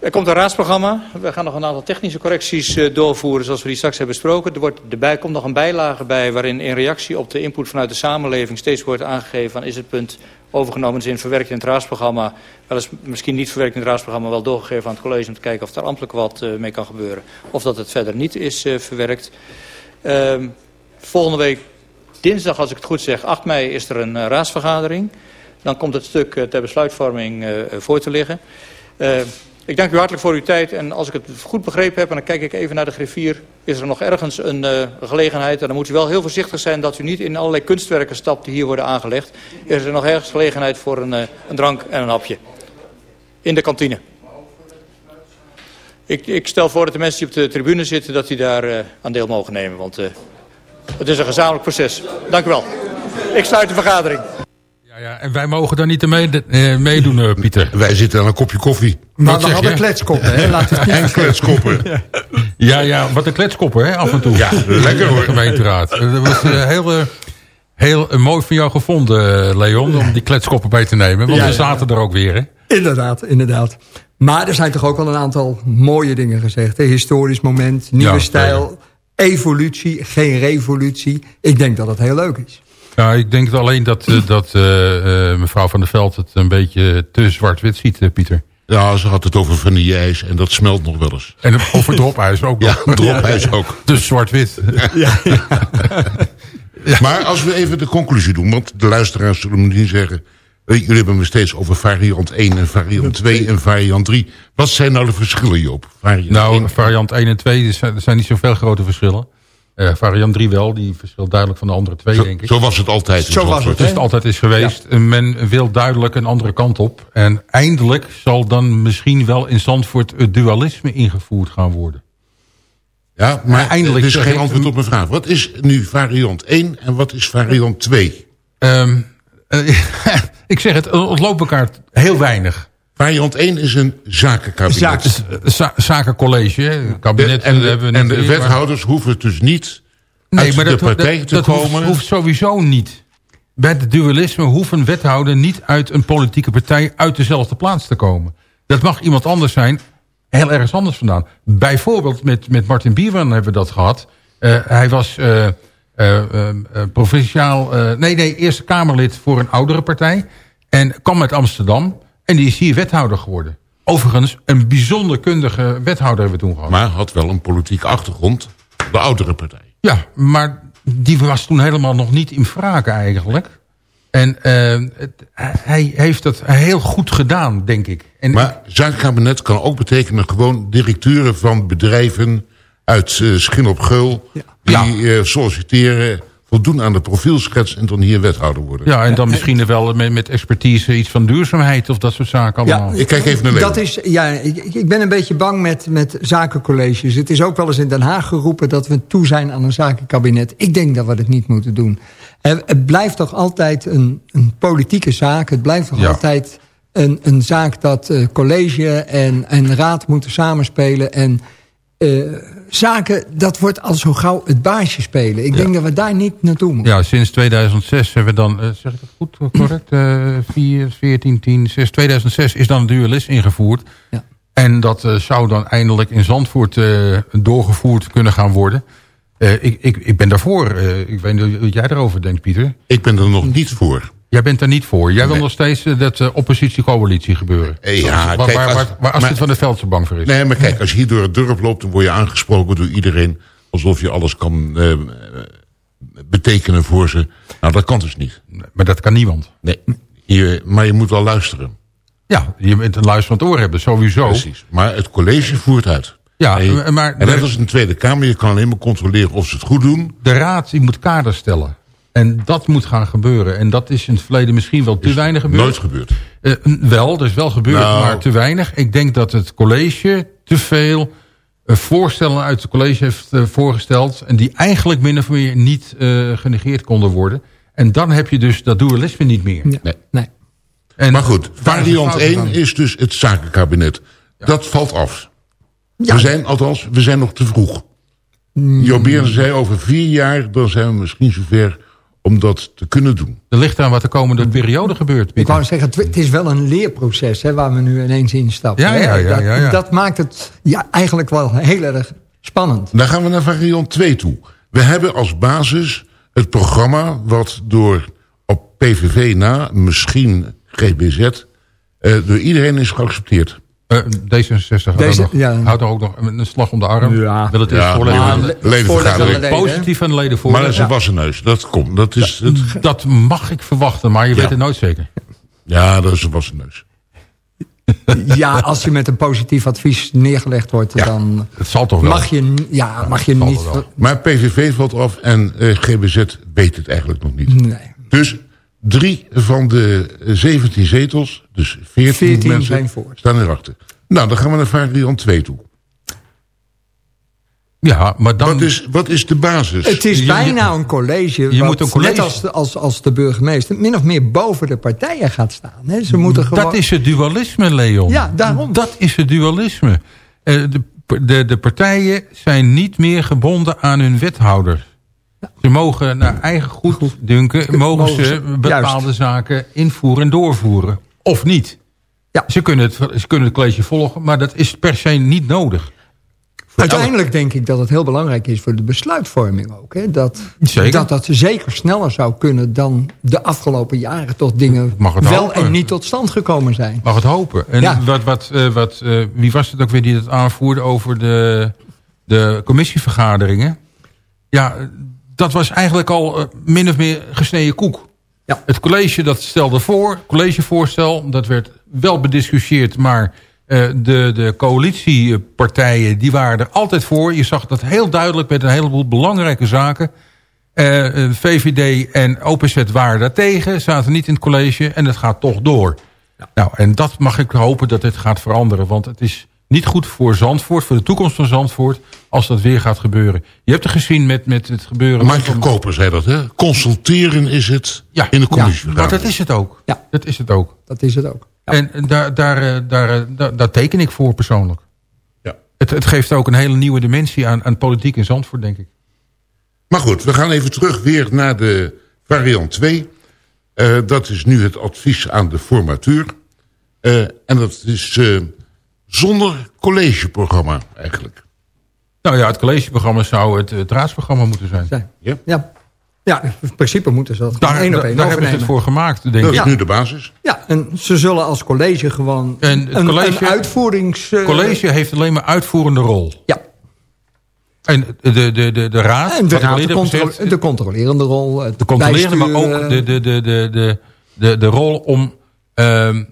er komt een raadsprogramma. We gaan nog een aantal technische correcties uh, doorvoeren zoals we die straks hebben besproken. Er wordt, erbij komt nog een bijlage bij waarin in reactie op de input vanuit de samenleving steeds wordt aangegeven van is het punt overgenomen zin verwerkt in het raadsprogramma. Wel eens misschien niet verwerkt in het raadsprogramma, wel doorgegeven aan het college om te kijken of er ambtelijk wat mee kan gebeuren. Of dat het verder niet is verwerkt. Uh, volgende week Dinsdag, als ik het goed zeg, 8 mei is er een uh, raadsvergadering. Dan komt het stuk uh, ter besluitvorming uh, voor te liggen. ik dank u hartelijk voor uw tijd. En als ik het goed begrepen heb, en dan kijk ik even naar de griffier... is er nog ergens een gelegenheid. En dan moet u wel heel voorzichtig zijn dat u niet in allerlei kunstwerken stapt... die hier worden aangelegd. Is er nog ergens gelegenheid voor een, een drank en een hapje. In de kantine. Ik, ik, stel voor dat de mensen die op de tribune zitten... dat die daar aan deel mogen nemen. Want het is een gezamenlijk proces. Dank u wel. Ik sluit de vergadering. Ja, ja, en wij mogen daar niet mee, uh, meedoen, uh, Pieter. Wij zitten aan een kopje koffie. Maar wat we hadden kletskoppen, hè? Laat het en kletskoppen. ja. ja, wat een kletskoppen, hè, af en toe. Ja, lekker hoor. Gemeenteraad. Dat was uh, heel, heel mooi van jou gevonden, Leon, om die kletskoppen bij te nemen. Want ja, we zaten er ook weer, hè? Inderdaad, inderdaad. Maar er zijn toch ook wel een aantal mooie dingen gezegd. Hè? Historisch moment, nieuwe stijl evolutie, geen revolutie. Ik denk dat het heel leuk is. Ja, ik denk alleen dat, uh, dat uh, uh, mevrouw Van der Veld het een beetje te zwart-wit ziet, Pieter. Ja, ze had het over vanilleijs en dat smelt nog wel eens. En over dropijs ook nog. Ja, dropijs ook. Dus zwart-wit. Ja. ja. Maar als we even de conclusie doen, want de luisteraars zullen misschien zeggen... Jullie hebben me steeds over variant 1 en variant 2 en variant 3. Wat zijn nou de verschillen, Joop? Variant nou, 1. variant 1 en 2 er zijn niet zoveel grote verschillen. Uh, variant 3 wel, die verschilt duidelijk van de andere twee, zo, denk ik. Zo was het altijd. Zo was het, het, het altijd is geweest. Ja. Men wil duidelijk een andere kant op. En eindelijk zal dan misschien wel in Zandvoort het dualisme ingevoerd gaan worden. Ja, maar, maar eindelijk... is geen antwoord op mijn vraag. Wat is nu variant 1 en wat is variant 2? Um, uh, ik zeg het, ontloopt elkaar heel weinig. Variant 1 is een zakenkabinet. Zaak, za zakencollege, kabinet. En de, en, en de wethouders maar... hoeven dus niet nee, uit maar de dat, partij dat, te dat komen. Dat hoeft sowieso niet. Bij het dualisme hoeft een wethouder niet uit een politieke partij uit dezelfde plaats te komen. Dat mag iemand anders zijn, heel ergens anders vandaan. Bijvoorbeeld met, met Martin Bierman hebben we dat gehad. Uh, hij was... Uh, provinciaal, uh, nee, nee, Eerste Kamerlid voor een oudere partij. En kwam uit Amsterdam. En die is hier wethouder geworden. Overigens, een bijzonder kundige wethouder hebben we toen gehad. Maar had wel een politieke achtergrond. De oudere partij. Ja, maar die was toen helemaal nog niet in vragen eigenlijk. En het, hij heeft dat heel goed gedaan, denk ik. En maar zakenkabinet kan ook betekenen gewoon directeuren van bedrijven uit uh, Schin op Geul... Ja. Die uh, solliciteren, voldoen aan de profielschets en dan hier wethouder worden. Ja, en dan misschien er wel met, met expertise iets van duurzaamheid of dat soort zaken allemaal. Ja, ik kijk even naar Leo. Dat is, ja, ik, ik ben een beetje bang met, met zakencolleges. Het is ook wel eens in Den Haag geroepen dat we toe zijn aan een zakenkabinet. Ik denk dat we het niet moeten doen. Het blijft toch altijd een, een politieke zaak. Het blijft toch ja. altijd een, een zaak dat uh, college en, en raad moeten samenspelen en... Uh, zaken, dat wordt al zo gauw het baasje spelen. Ik ja. denk dat we daar niet naartoe moeten. Ja, sinds 2006 hebben we dan, uh, zeg ik dat goed, correct? Uh, 4, 14, 10, 6, 2006 is dan dualist ingevoerd. Ja. En dat uh, zou dan eindelijk in Zandvoort doorgevoerd kunnen gaan worden. Uh, ik, ik, ik ben daarvoor. Uh, ik weet niet wat jij erover denkt, Pieter. Ik ben er nog niet voor. Jij bent er niet voor. Jij nee. wil nog steeds uh, dat uh, oppositie-coalitie gebeuren. Ja, Zoals, kijk, waar, als, waar, waar Astrid van der Veld zo bang voor is. Nee, maar kijk, als je hier door het dorp loopt... dan word je aangesproken door iedereen... alsof je alles kan uh, betekenen voor ze. Nou, dat kan dus niet. Maar dat kan niemand. Nee, je, maar je moet wel luisteren. Ja, je moet een luisterend oor hebben, sowieso. Precies, maar het college voert uit. Ja, en, je, maar... en net als in de Tweede Kamer, je kan alleen maar controleren of ze het goed doen. De raad die moet kaders stellen. En dat moet gaan gebeuren. En dat is in het verleden misschien wel te Is weinig gebeurd. Nooit gebeurd. Uh, wel, dus wel gebeurd, Nou. maar te weinig. Ik denk dat het college te veel uh, voorstellen uit het college heeft uh, voorgesteld... en die eigenlijk min of meer niet uh, genegeerd konden worden. En dan heb je dus dat dualisme niet meer. Ja. Nee. nee. En maar goed, variant fout 1 gegaan. is dus het zakenkabinet. Dat valt af. Ja. We zijn, althans, we zijn nog te vroeg. Mm. Jo Beeren zei over vier jaar, dan zijn we misschien zover om dat te kunnen doen. Er ligt aan wat de komende periode gebeurt. Ik wou zeggen, het- is wel een leerproces hè, waar we nu ineens instappen. Ja, ja, ja, dat, ja, ja. dat maakt het ja, eigenlijk wel heel erg spannend. Dan gaan we naar variant 2 toe. We hebben als basis het programma wat door op PVV na, misschien GBZ, eh, door iedereen is geaccepteerd. Uh, D66 houdt, Deze- ook nog, ja. houdt er ook nog een slag om de arm. Ja. Wil het eerst Ja. Positief aan de leden voor. Maar dat is een wassenneus, dat komt. Dat is het, Dat mag ik verwachten, maar je weet het nooit zeker. ja, dat is een wassenneus. Ja, als je met een positief advies neergelegd wordt, Ja. dan Het zal toch wel. mag je, ja, mag je niet... Maar PVV valt af en eh, GBZ weet het eigenlijk nog niet. Nee. Dus drie van de eh, 17 zetels, dus 14, 14 mensen, zijn voor. staan erachter. Nou, dan gaan we naar variant 2 toe. Ja, maar dan... Wat, is, wat is de basis? Het is Je- je- bijna een college, je wat moet een college- net als de, als, als de burgemeester... min of meer boven de partijen gaat staan. Hè. Ze moeten gewoon... Dat is het dualisme, Leon. Ja, daarom. Dat is het dualisme. Eh, de, de, de partijen zijn niet meer gebonden aan hun wethouders. Ze mogen naar eigen goed dunken, mogen ze bepaalde juist. zaken invoeren en doorvoeren. Of niet. Ja. Ze, kunnen het, ze kunnen het college volgen, maar dat is per se niet nodig. Uiteindelijk denk ik dat het heel belangrijk is voor de besluitvorming ook. Hè? Dat, Zeker. dat dat zeker sneller zou kunnen dan de afgelopen jaren... tot dingen wel hopen. en niet tot stand gekomen zijn. Mag het hopen. En Ja. wat, wat, eh, wat, eh, wie was het ook weer die het aanvoerde over de, de commissievergaderingen? Ja, dat was eigenlijk al eh, min of meer gesneden koek. Ja. Het college dat stelde voor, collegevoorstel, dat werd wel bediscussieerd, maar eh, de, de coalitiepartijen die waren er altijd voor. Je zag dat heel duidelijk met een heleboel belangrijke zaken. Eh, VVD en OPZ waren daartegen, zaten niet in het college en het gaat toch door. Nou, en dat mag ik hopen dat dit gaat veranderen. Want het is niet goed voor Zandvoort, voor de toekomst van Zandvoort... als dat weer gaat gebeuren. Je hebt het gezien met, met het gebeuren... Maaike van- Koper zei dat, hè? Consulteren is het Ja. in de Maar commissievergadering. dat is het ook. Ja. Dat is het ook. Dat is het ook. Ja. En daar, daar, eh, daar, eh, daar, daar teken ik voor persoonlijk. Ja. Het, het geeft ook een hele nieuwe dimensie aan, aan politiek in Zandvoort, denk ik. Maar goed, we gaan even terug weer naar de variant 2. Eh, dat is nu het advies aan de formateur. Eh, en dat is eh, zonder collegeprogramma eigenlijk. Nou ja, het collegeprogramma zou het, het raadsprogramma moeten zijn. Zijn. Ja? Ja. ja, in principe moeten ze dat Daar, één op daar, één daar hebben ze het voor gemaakt, denk Dat ik. is nu de basis. Ja, en ze zullen als college gewoon En het een, college- een uitvoerings... eh, Het college heeft alleen maar uitvoerende rol. Ja, En de, de, de, de, raad, en de, raad, de, contro- de controlerende rol. het de controlerende, maar ook de, de, de, de, de, de, de rol om ehm,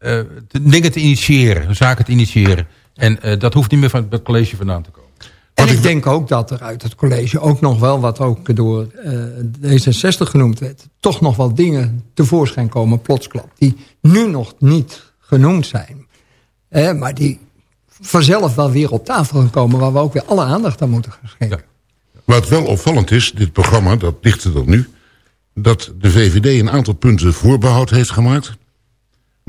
eh, dingen te initiëren, zaken te initiëren. En eh, dat hoeft niet meer van het college vandaan te komen. En ik ik- denk ook dat er uit het college ook nog wel, wat ook door eh D66 genoemd werd, toch nog wel dingen tevoorschijn komen, plotsklap, die nu nog niet genoemd zijn. Eh, maar die vanzelf wel weer op tafel gaan komen, waar we ook weer alle aandacht aan moeten gaan schenken. Wat wel opvallend is, dit programma, dat ligt er dan nu... dat de VVD een aantal punten voorbehoud heeft gemaakt...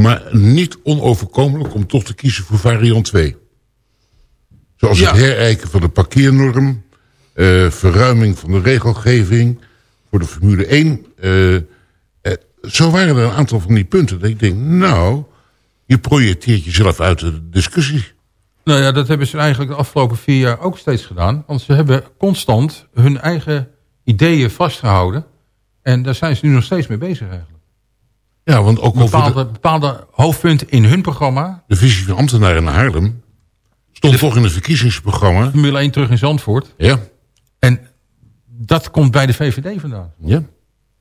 maar niet onoverkomelijk om toch te kiezen voor variant 2. Zoals Ja. het herijken van de parkeernorm... eh, verruiming van de regelgeving voor de Formule 1. eh, eh, zo waren er een aantal van die punten dat ik denk... nou, je projecteert jezelf uit de discussie. Nou ja, dat hebben ze eigenlijk de afgelopen vier jaar ook steeds gedaan. Want ze hebben constant hun eigen ideeën vastgehouden. En daar zijn ze nu nog steeds mee bezig eigenlijk. Ja, want ook Bepaalde, de, bepaalde hoofdpunten in hun programma. de visie van ambtenaren naar Haarlem... stond toch in het verkiezingsprogramma. Formule 1 terug in Zandvoort. Ja, En dat komt bij de VVD vandaan. ja.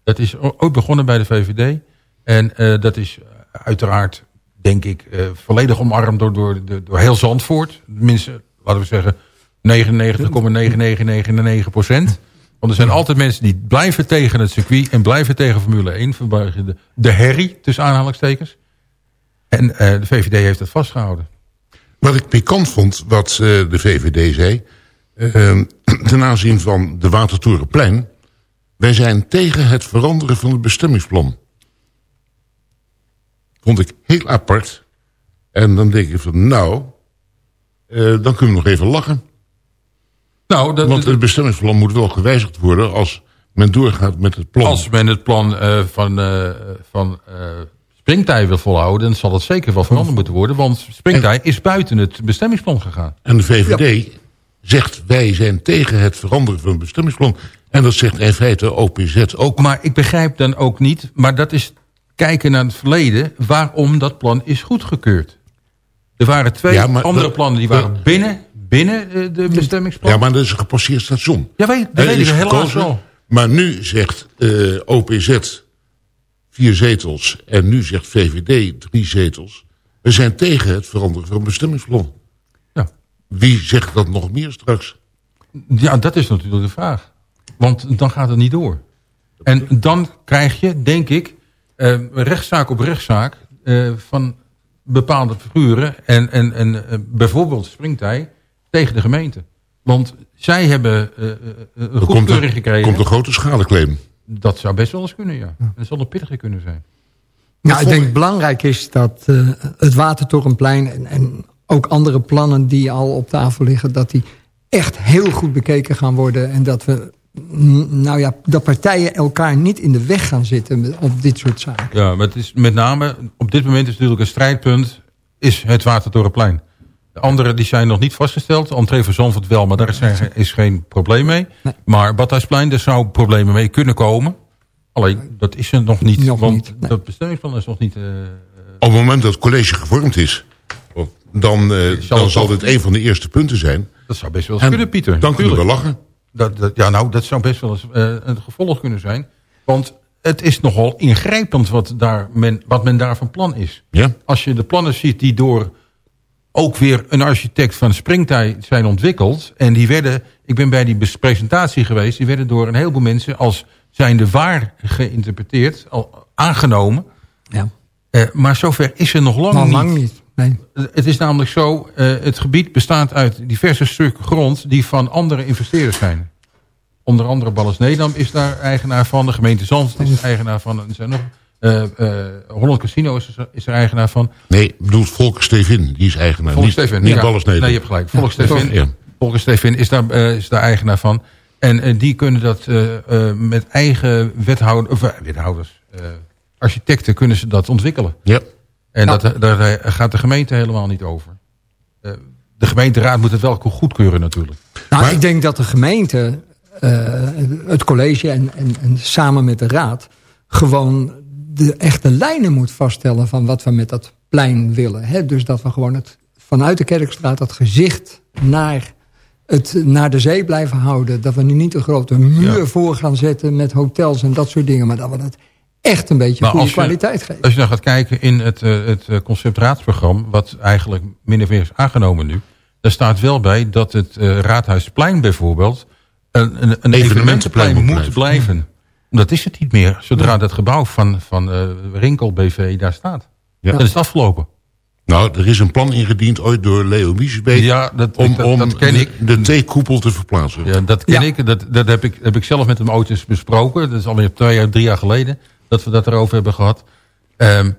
Dat is ook begonnen bij de VVD. En eh, dat is uiteraard, denk ik, eh, volledig omarmd door, door, door, door heel Zandvoort. Tenminste, laten we zeggen 99,9999 procent. Want er zijn altijd mensen die blijven tegen het circuit en blijven tegen Formule 1. Vanwege de, de herrie, tussen aanhalingstekens. En eh, de VVD heeft dat vastgehouden. Wat ik pikant vond, wat eh, de VVD zei... eh, ten aanzien van de Watertorenplein... wij zijn tegen het veranderen van het bestemmingsplan. Vond ik heel apart. En dan denk ik van, nou... eh, dan kunnen we nog even lachen. Nou, dat, Want het bestemmingsplan moet wel gewijzigd worden... als men doorgaat met het plan. Als men het plan eh, van, eh van eh springtij wil volhouden... dan zal het zeker wel veranderd moeten worden. Want springtij is buiten het bestemmingsplan gegaan. En de VVD zegt, wij zijn tegen het veranderen van het bestemmingsplan. En dat zegt in feite OPZ ook. Maar ik begrijp dan ook niet... maar dat is kijken naar het verleden... waarom dat plan is goedgekeurd. Er waren twee Ja, andere dat- plannen... die dat- waren binnen, binnen de bestemmingsplan. Ja, maar dat is een gepasseerd station. Ja, weet, dat weet ik helaas wel. Maar nu zegt eh, OPZ vier zetels en nu zegt VVD drie zetels. We zijn tegen het veranderen van het bestemmingsplan. Ja. Wie zegt dat nog meer straks? Ja, dat is natuurlijk de vraag. Want dan gaat het niet door. En dan krijg je, denk ik, eh, rechtszaak op rechtszaak eh, van bepaalde figuren en, en, en bijvoorbeeld springtij tegen de gemeente. Want zij hebben eh, eh, een komt goedkeuring een, gekregen. komt een grote schadeclaim. Dat zou best wel eens kunnen, ja. Dat zal een pittige kunnen zijn. Nou, ik denk belangrijk is dat eh, het Watertorenplein en, en ook andere plannen die al op tafel liggen, dat die echt heel goed bekeken gaan worden. En dat we, mm, nou ja, dat partijen elkaar niet in de weg gaan zitten op dit soort zaken. Ja, maar het is met name, op dit moment is natuurlijk een strijdpunt, is het Watertorenplein. De andere die zijn nog niet vastgesteld. Entree van wel, maar daar is, er- is geen probleem mee. Nee. Maar Badhuisplein, daar zou problemen mee kunnen komen. Alleen, dat is er nog niet. Nog want niet, nee. dat bestemmingsplan is nog niet... eh, Op het moment dat het college gevormd is... dan, eh, Zal dan het zal dit een van de eerste punten zijn. dat zou best wel eens En kunnen, Pieter. Dan kunnen we lachen. Dat, dat, ja, nou, dat zou best wel eens eh, een gevolg kunnen zijn. Want het is nogal ingrijpend wat, daar men, wat men daar van plan is. Ja? Als je de plannen ziet die door ook weer een architect van Springtij zijn ontwikkeld. En die werden, ik ben bij die presentatie geweest, die werden door een heleboel mensen als zijnde waar geïnterpreteerd, al aangenomen. Ja. Eh, maar zover is er nog lang Maar niet. lang niet. Nee. Het is namelijk zo, eh, het gebied bestaat uit diverse stukken grond die van andere investeerders zijn. Onder andere Ballas Nedam is daar eigenaar van, de gemeente Zand is eigenaar van, er zijn nog, eh eh Holland Casino is er, is er eigenaar van. Nee, ik bedoel Volker Stevin. Die is eigenaar. Volks niet, Stevin, Niet ja. alles Nee, je hebt gelijk. Stevin, Ja. Is, daar, eh, is daar eigenaar van. En die kunnen dat eh, eh, met eigen wethouder, of, wethouders, eh, architecten kunnen ze dat ontwikkelen. Ja. En dat, daar gaat de gemeente helemaal niet over. Eh, de gemeenteraad moet het wel goedkeuren natuurlijk. Nou, Maar- ik denk dat de gemeente, eh, het college en, en, en samen met de raad... gewoon de echte lijnen moet vaststellen van wat we met dat plein willen. Hè? Dus dat we gewoon het, vanuit de Kerkstraat dat gezicht naar, het, naar de zee blijven houden. Dat we nu niet een grote muur Ja. voor gaan zetten met hotels en dat soort dingen. Maar dat we het echt een beetje Maar goede je- kwaliteit geven. Als je dan gaat kijken in het, eh, het eh, conceptraadsprogramma... wat eigenlijk min of meer is aangenomen nu... daar staat wel bij dat het eh, Raadhuisplein bijvoorbeeld... een, een, een Evenementenplein evenementenplein moet moet blijven. Dat is het niet meer, zodra dat gebouw van, van eh, Rinkel BV daar staat. Ja. Dat is afgelopen. Nou, er is een plan ingediend ooit door Leo Wiesbeek... Ja, dat, om, dat, om dat ken de, ik. de theekoepel te verplaatsen. Ja, dat ken Ja. ik. Dat, dat heb ik, heb ik zelf met hem ooit eens besproken. Dat is alweer twee jaar, drie jaar geleden dat we dat erover hebben gehad. Ehm,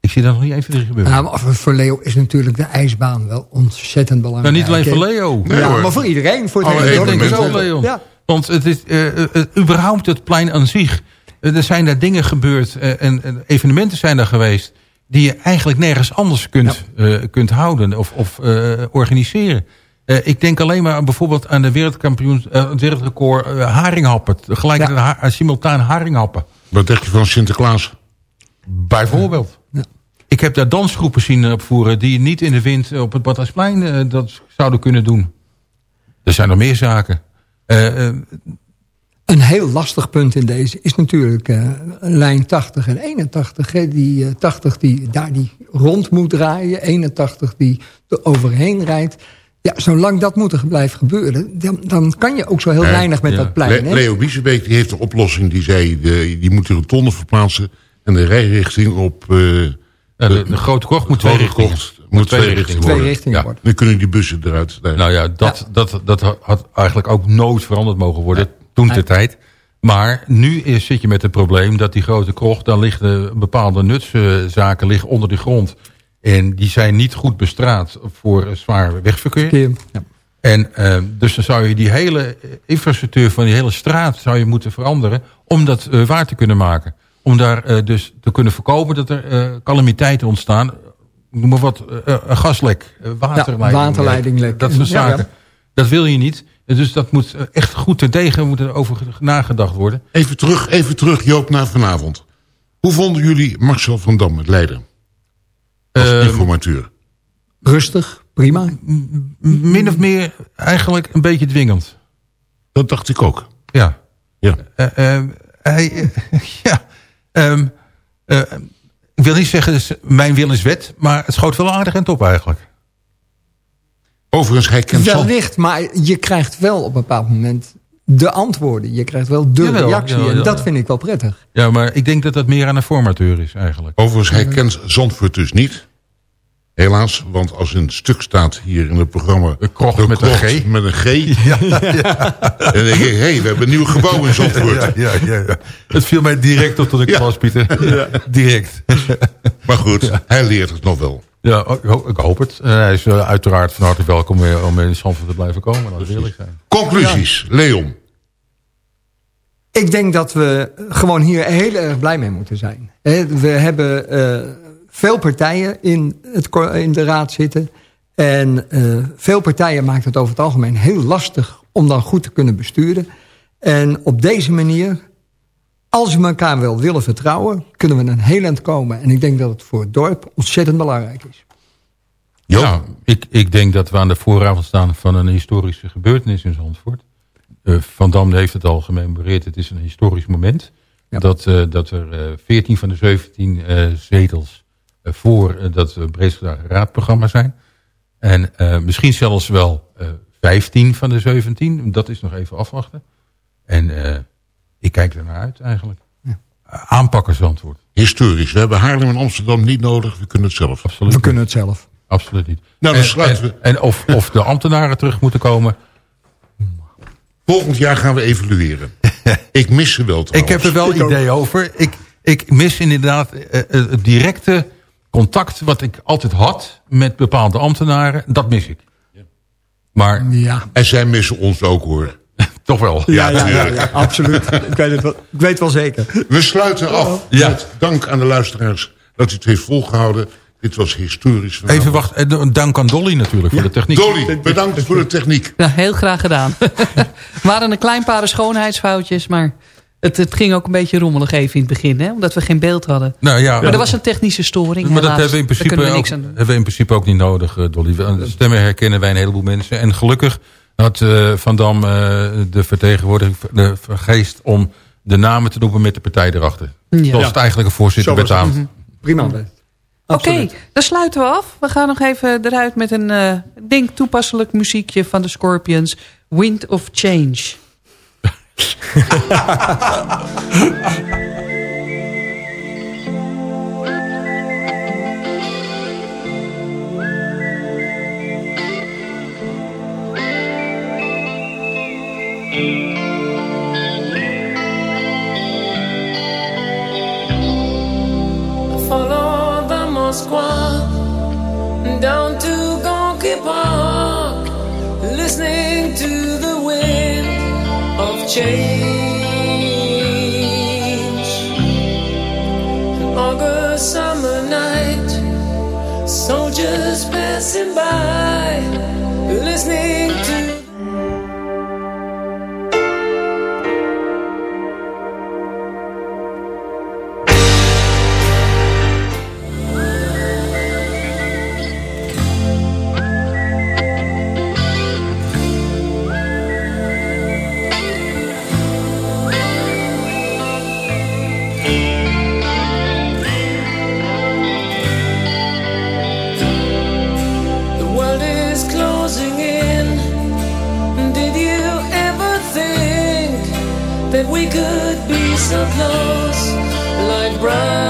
ik zie dat nog niet even gebeuren. Nou, maar voor- Leo is natuurlijk de ijsbaan wel ontzettend maar belangrijk. niet alleen voor? Leo. Nee, ja, maar voor iedereen. Voor het Alle hele Ik denk Leo. Ja. Want het is eh, eh, eh, überhaupt het plein aan zich. Er zijn daar dingen gebeurd. en, en evenementen zijn daar geweest. die je eigenlijk nergens anders kunt, ja. kunt houden of, of organiseren. ik denk alleen maar bijvoorbeeld aan de wereldkampioen, het wereldrecord haringhappen. Gelijk ja. simultaan haringhappen. Wat denk je van Sinterklaas? Bijvoorbeeld. Ja. Ik heb daar dansgroepen zien opvoeren die niet in de wind op het Badhuisplein dat zouden kunnen doen. Er zijn nog meer zaken. Uh, een heel lastig punt in deze is natuurlijk uh, lijn 80 en 81. Hè, die uh, 80 die daar die rond moet draaien. 81 die er overheen rijdt. Ja, zolang dat moet er blijven gebeuren, dan, dan kan je ook zo heel weinig met ja. dat plein. Le Leo Biesebeek die heeft een oplossing die zei... De, die moet de rotonde verplaatsen en de rijrichting op... Uh, ja, de, de, grote kocht moet twee richtingen moet twee richtingen worden. Twee richtingen worden. Dan kunnen die bussen eruit. Nee. Nou ja dat, ja. Dat, dat had eigenlijk ook nooit veranderd mogen worden. Ja. Toen de tijd. Maar nu is, zit je met het probleem dat die grote krocht... dan liggen bepaalde nutszaken liggen onder de grond. En die zijn niet goed bestraat voor zwaar wegverkeer. Ja. En uh, dus dan zou je die hele infrastructuur van die hele straat... zou je moeten veranderen om dat uh, waar te kunnen maken. Om daar uh, dus te kunnen voorkomen dat er calamiteiten ontstaan noem maar wat, uh, een gaslek, waterleiding. Ja, waterleidinglek. Dat soort zaken. Ja, ja. Dat wil je niet. Dus dat moet echt goed te degen moet er over nagedacht worden. Even terug, even terug Joop, naar vanavond. Hoe vonden jullie Marcel van Dam het leiden? Als uh, informateur. Rustig, prima. Min of meer eigenlijk een beetje dwingend. Dat dacht ik ook. Ja. Ja. Uh, hij, ja. Um, ik wil niet zeggen, dus mijn wil is wet, maar het schoot wel aardig en top eigenlijk. Overigens, hij kent Wellicht, maar je krijgt wel op een bepaald moment de antwoorden. Je krijgt wel de jawel, reactie jawel, en dat vind ik wel prettig. Ja, maar ik denk dat dat meer aan een formateur is eigenlijk. Overigens, hij kent Zandvoort dus niet. Helaas, want als een stuk staat hier in het programma... De krocht met een G. Met een G. Ja, ja. En dan denk ik, hé, hey, we hebben een nieuw gebouw in Zandvoort. Ja, ja, ja, ja. Het viel mij direct op tot ik was, Pieter. Ja. direct. Maar goed, hij leert het nog wel. Ja, ik hoop het. hij is uh, uiteraard van harte welkom om in Zandvoort te blijven komen. Laten we eerlijk zijn. Conclusies, Leon. Ik denk dat we gewoon hier heel erg blij mee moeten zijn. We hebben... Uh, veel partijen in, het, in de raad zitten. En uh, veel partijen maakt het over het algemeen heel lastig om dan goed te kunnen besturen. En op deze manier, als we elkaar wel willen vertrouwen... kunnen we een heel eind komen. En ik denk dat het voor het dorp ontzettend belangrijk is. Ja, ik, ik denk dat we aan de vooravond staan van een historische gebeurtenis in Zandvoort. Uh, Van Dam heeft het al gememoreerd. Het is een historisch moment. Ja. Dat, uh, dat er 14 van de 17 zetels eh, voor eh, dat breedgedragen raadprogramma zijn. En uh, misschien zelfs wel uh, 15 van de 17. Dat is nog even afwachten. En uh, ik kijk er naar uit eigenlijk. Ja. Aanpakkersantwoord. Historisch. We hebben Haarlem en Amsterdam niet nodig. We kunnen het zelf. Absoluut we kunnen het zelf. Absoluut niet. Nou, dan sluiten we. En, of, of de ambtenaren terug moeten komen. Volgend jaar gaan we evalueren. ik mis ze wel trouwens. Ik heb er wel ideeën over. Ik, ik mis inderdaad het directe contact wat ik altijd had met bepaalde ambtenaren, dat mis ik. Maar, ja. En zij missen ons ook hoor. Toch wel. Ja, ja, ja, ja absoluut. ik, weet het wel, ik weet wel zeker. We sluiten af ja. met dank aan de luisteraars dat u het heeft volgehouden. Dit was historisch. Vanavond. Even wacht, eh, dank aan Dolly natuurlijk voor de techniek. Dolly, bedankt voor de techniek. Ja, heel graag gedaan. er waren een klein paar schoonheidsfoutjes, maar... Het, het, ging ook een beetje rommelig even in het begin, hè? omdat we geen beeld hadden. Nou, ja, maar er was een technische storing. Maar dat hebben we, in principe we ook, hebben we in principe ook niet nodig, uh, Dolly. Stemmen herkennen wij een heleboel mensen. En gelukkig had uh, Van Dam uh, de vertegenwoordiger de geest om de namen te noemen met de partij erachter. Ja. Zoals het eigenlijk een voorzitter werd aan. Mhm. Prima. Oké, okay, dan sluiten we af. We gaan nog even eruit met een, uh, denk toepasselijk muziekje van de Scorpions. Wind of Change. Follow the Moskva down to Gonky Park, listening to change. An August summer night, soldiers passing by, listening to. like brown.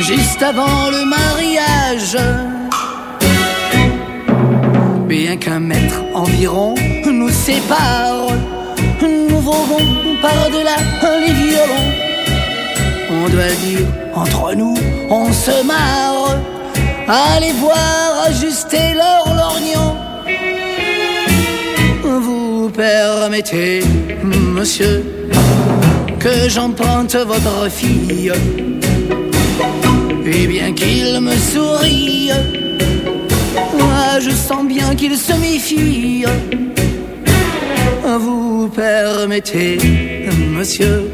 juste avant le mariage. Bien qu'un mètre environ nous sépare, nous volons par-delà les violons. On doit dire, entre nous, on se marre. Allez voir ajuster leur lorgnon. Vous permettez, monsieur, que j'emprunte votre fille. Et bien qu'il me sourie, moi je sens bien qu'il se méfie. Vous permettez, monsieur,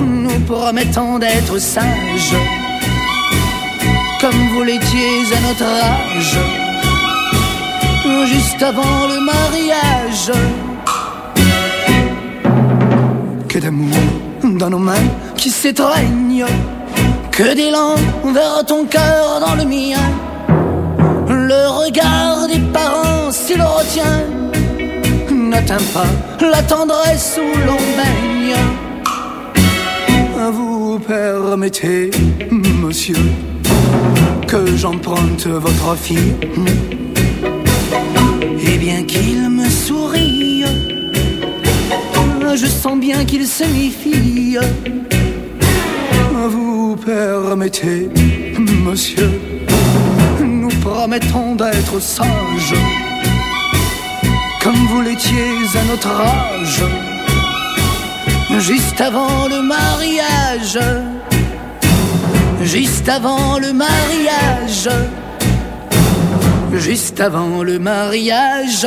nous promettons d'être sages, comme vous l'étiez à notre âge, juste avant le mariage. Que d'amour dans nos mains qui s'étreignent, que d'élan vers ton cœur dans le mien. Le regard des parents, s'il le retient, n'atteint pas la tendresse où l'on baigne. Vous permettez, monsieur, que j'emprunte votre fille? Et bien qu'il me sourie, je sens bien qu'il se méfie. Permettez, monsieur, nous promettons d'être sages, comme vous l'étiez à notre âge, juste avant le mariage, juste avant le mariage, juste avant le mariage.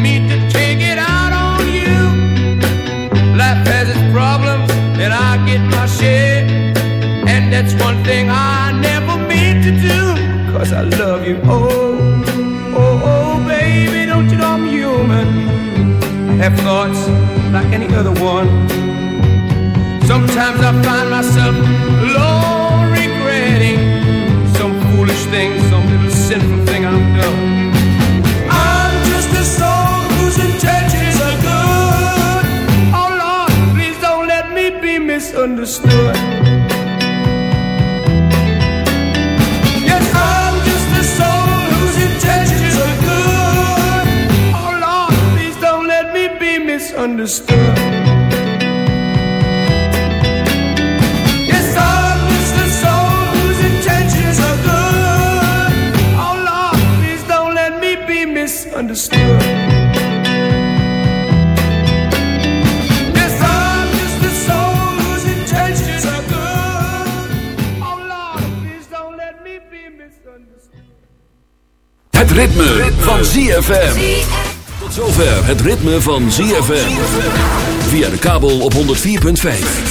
thing I never mean to do, cause I love you. Oh, oh, oh, baby, don't you know I'm human? I have thoughts like any other one. Sometimes I find myself alone regretting some foolish thing, some little sinful thing I've done. I'm just a soul whose intentions are good. Oh Lord, please don't let me be misunderstood. Me be misunderstood. ritme, van ZFM. Tot zover het ritme van ZFM. Via de kabel op 104.5.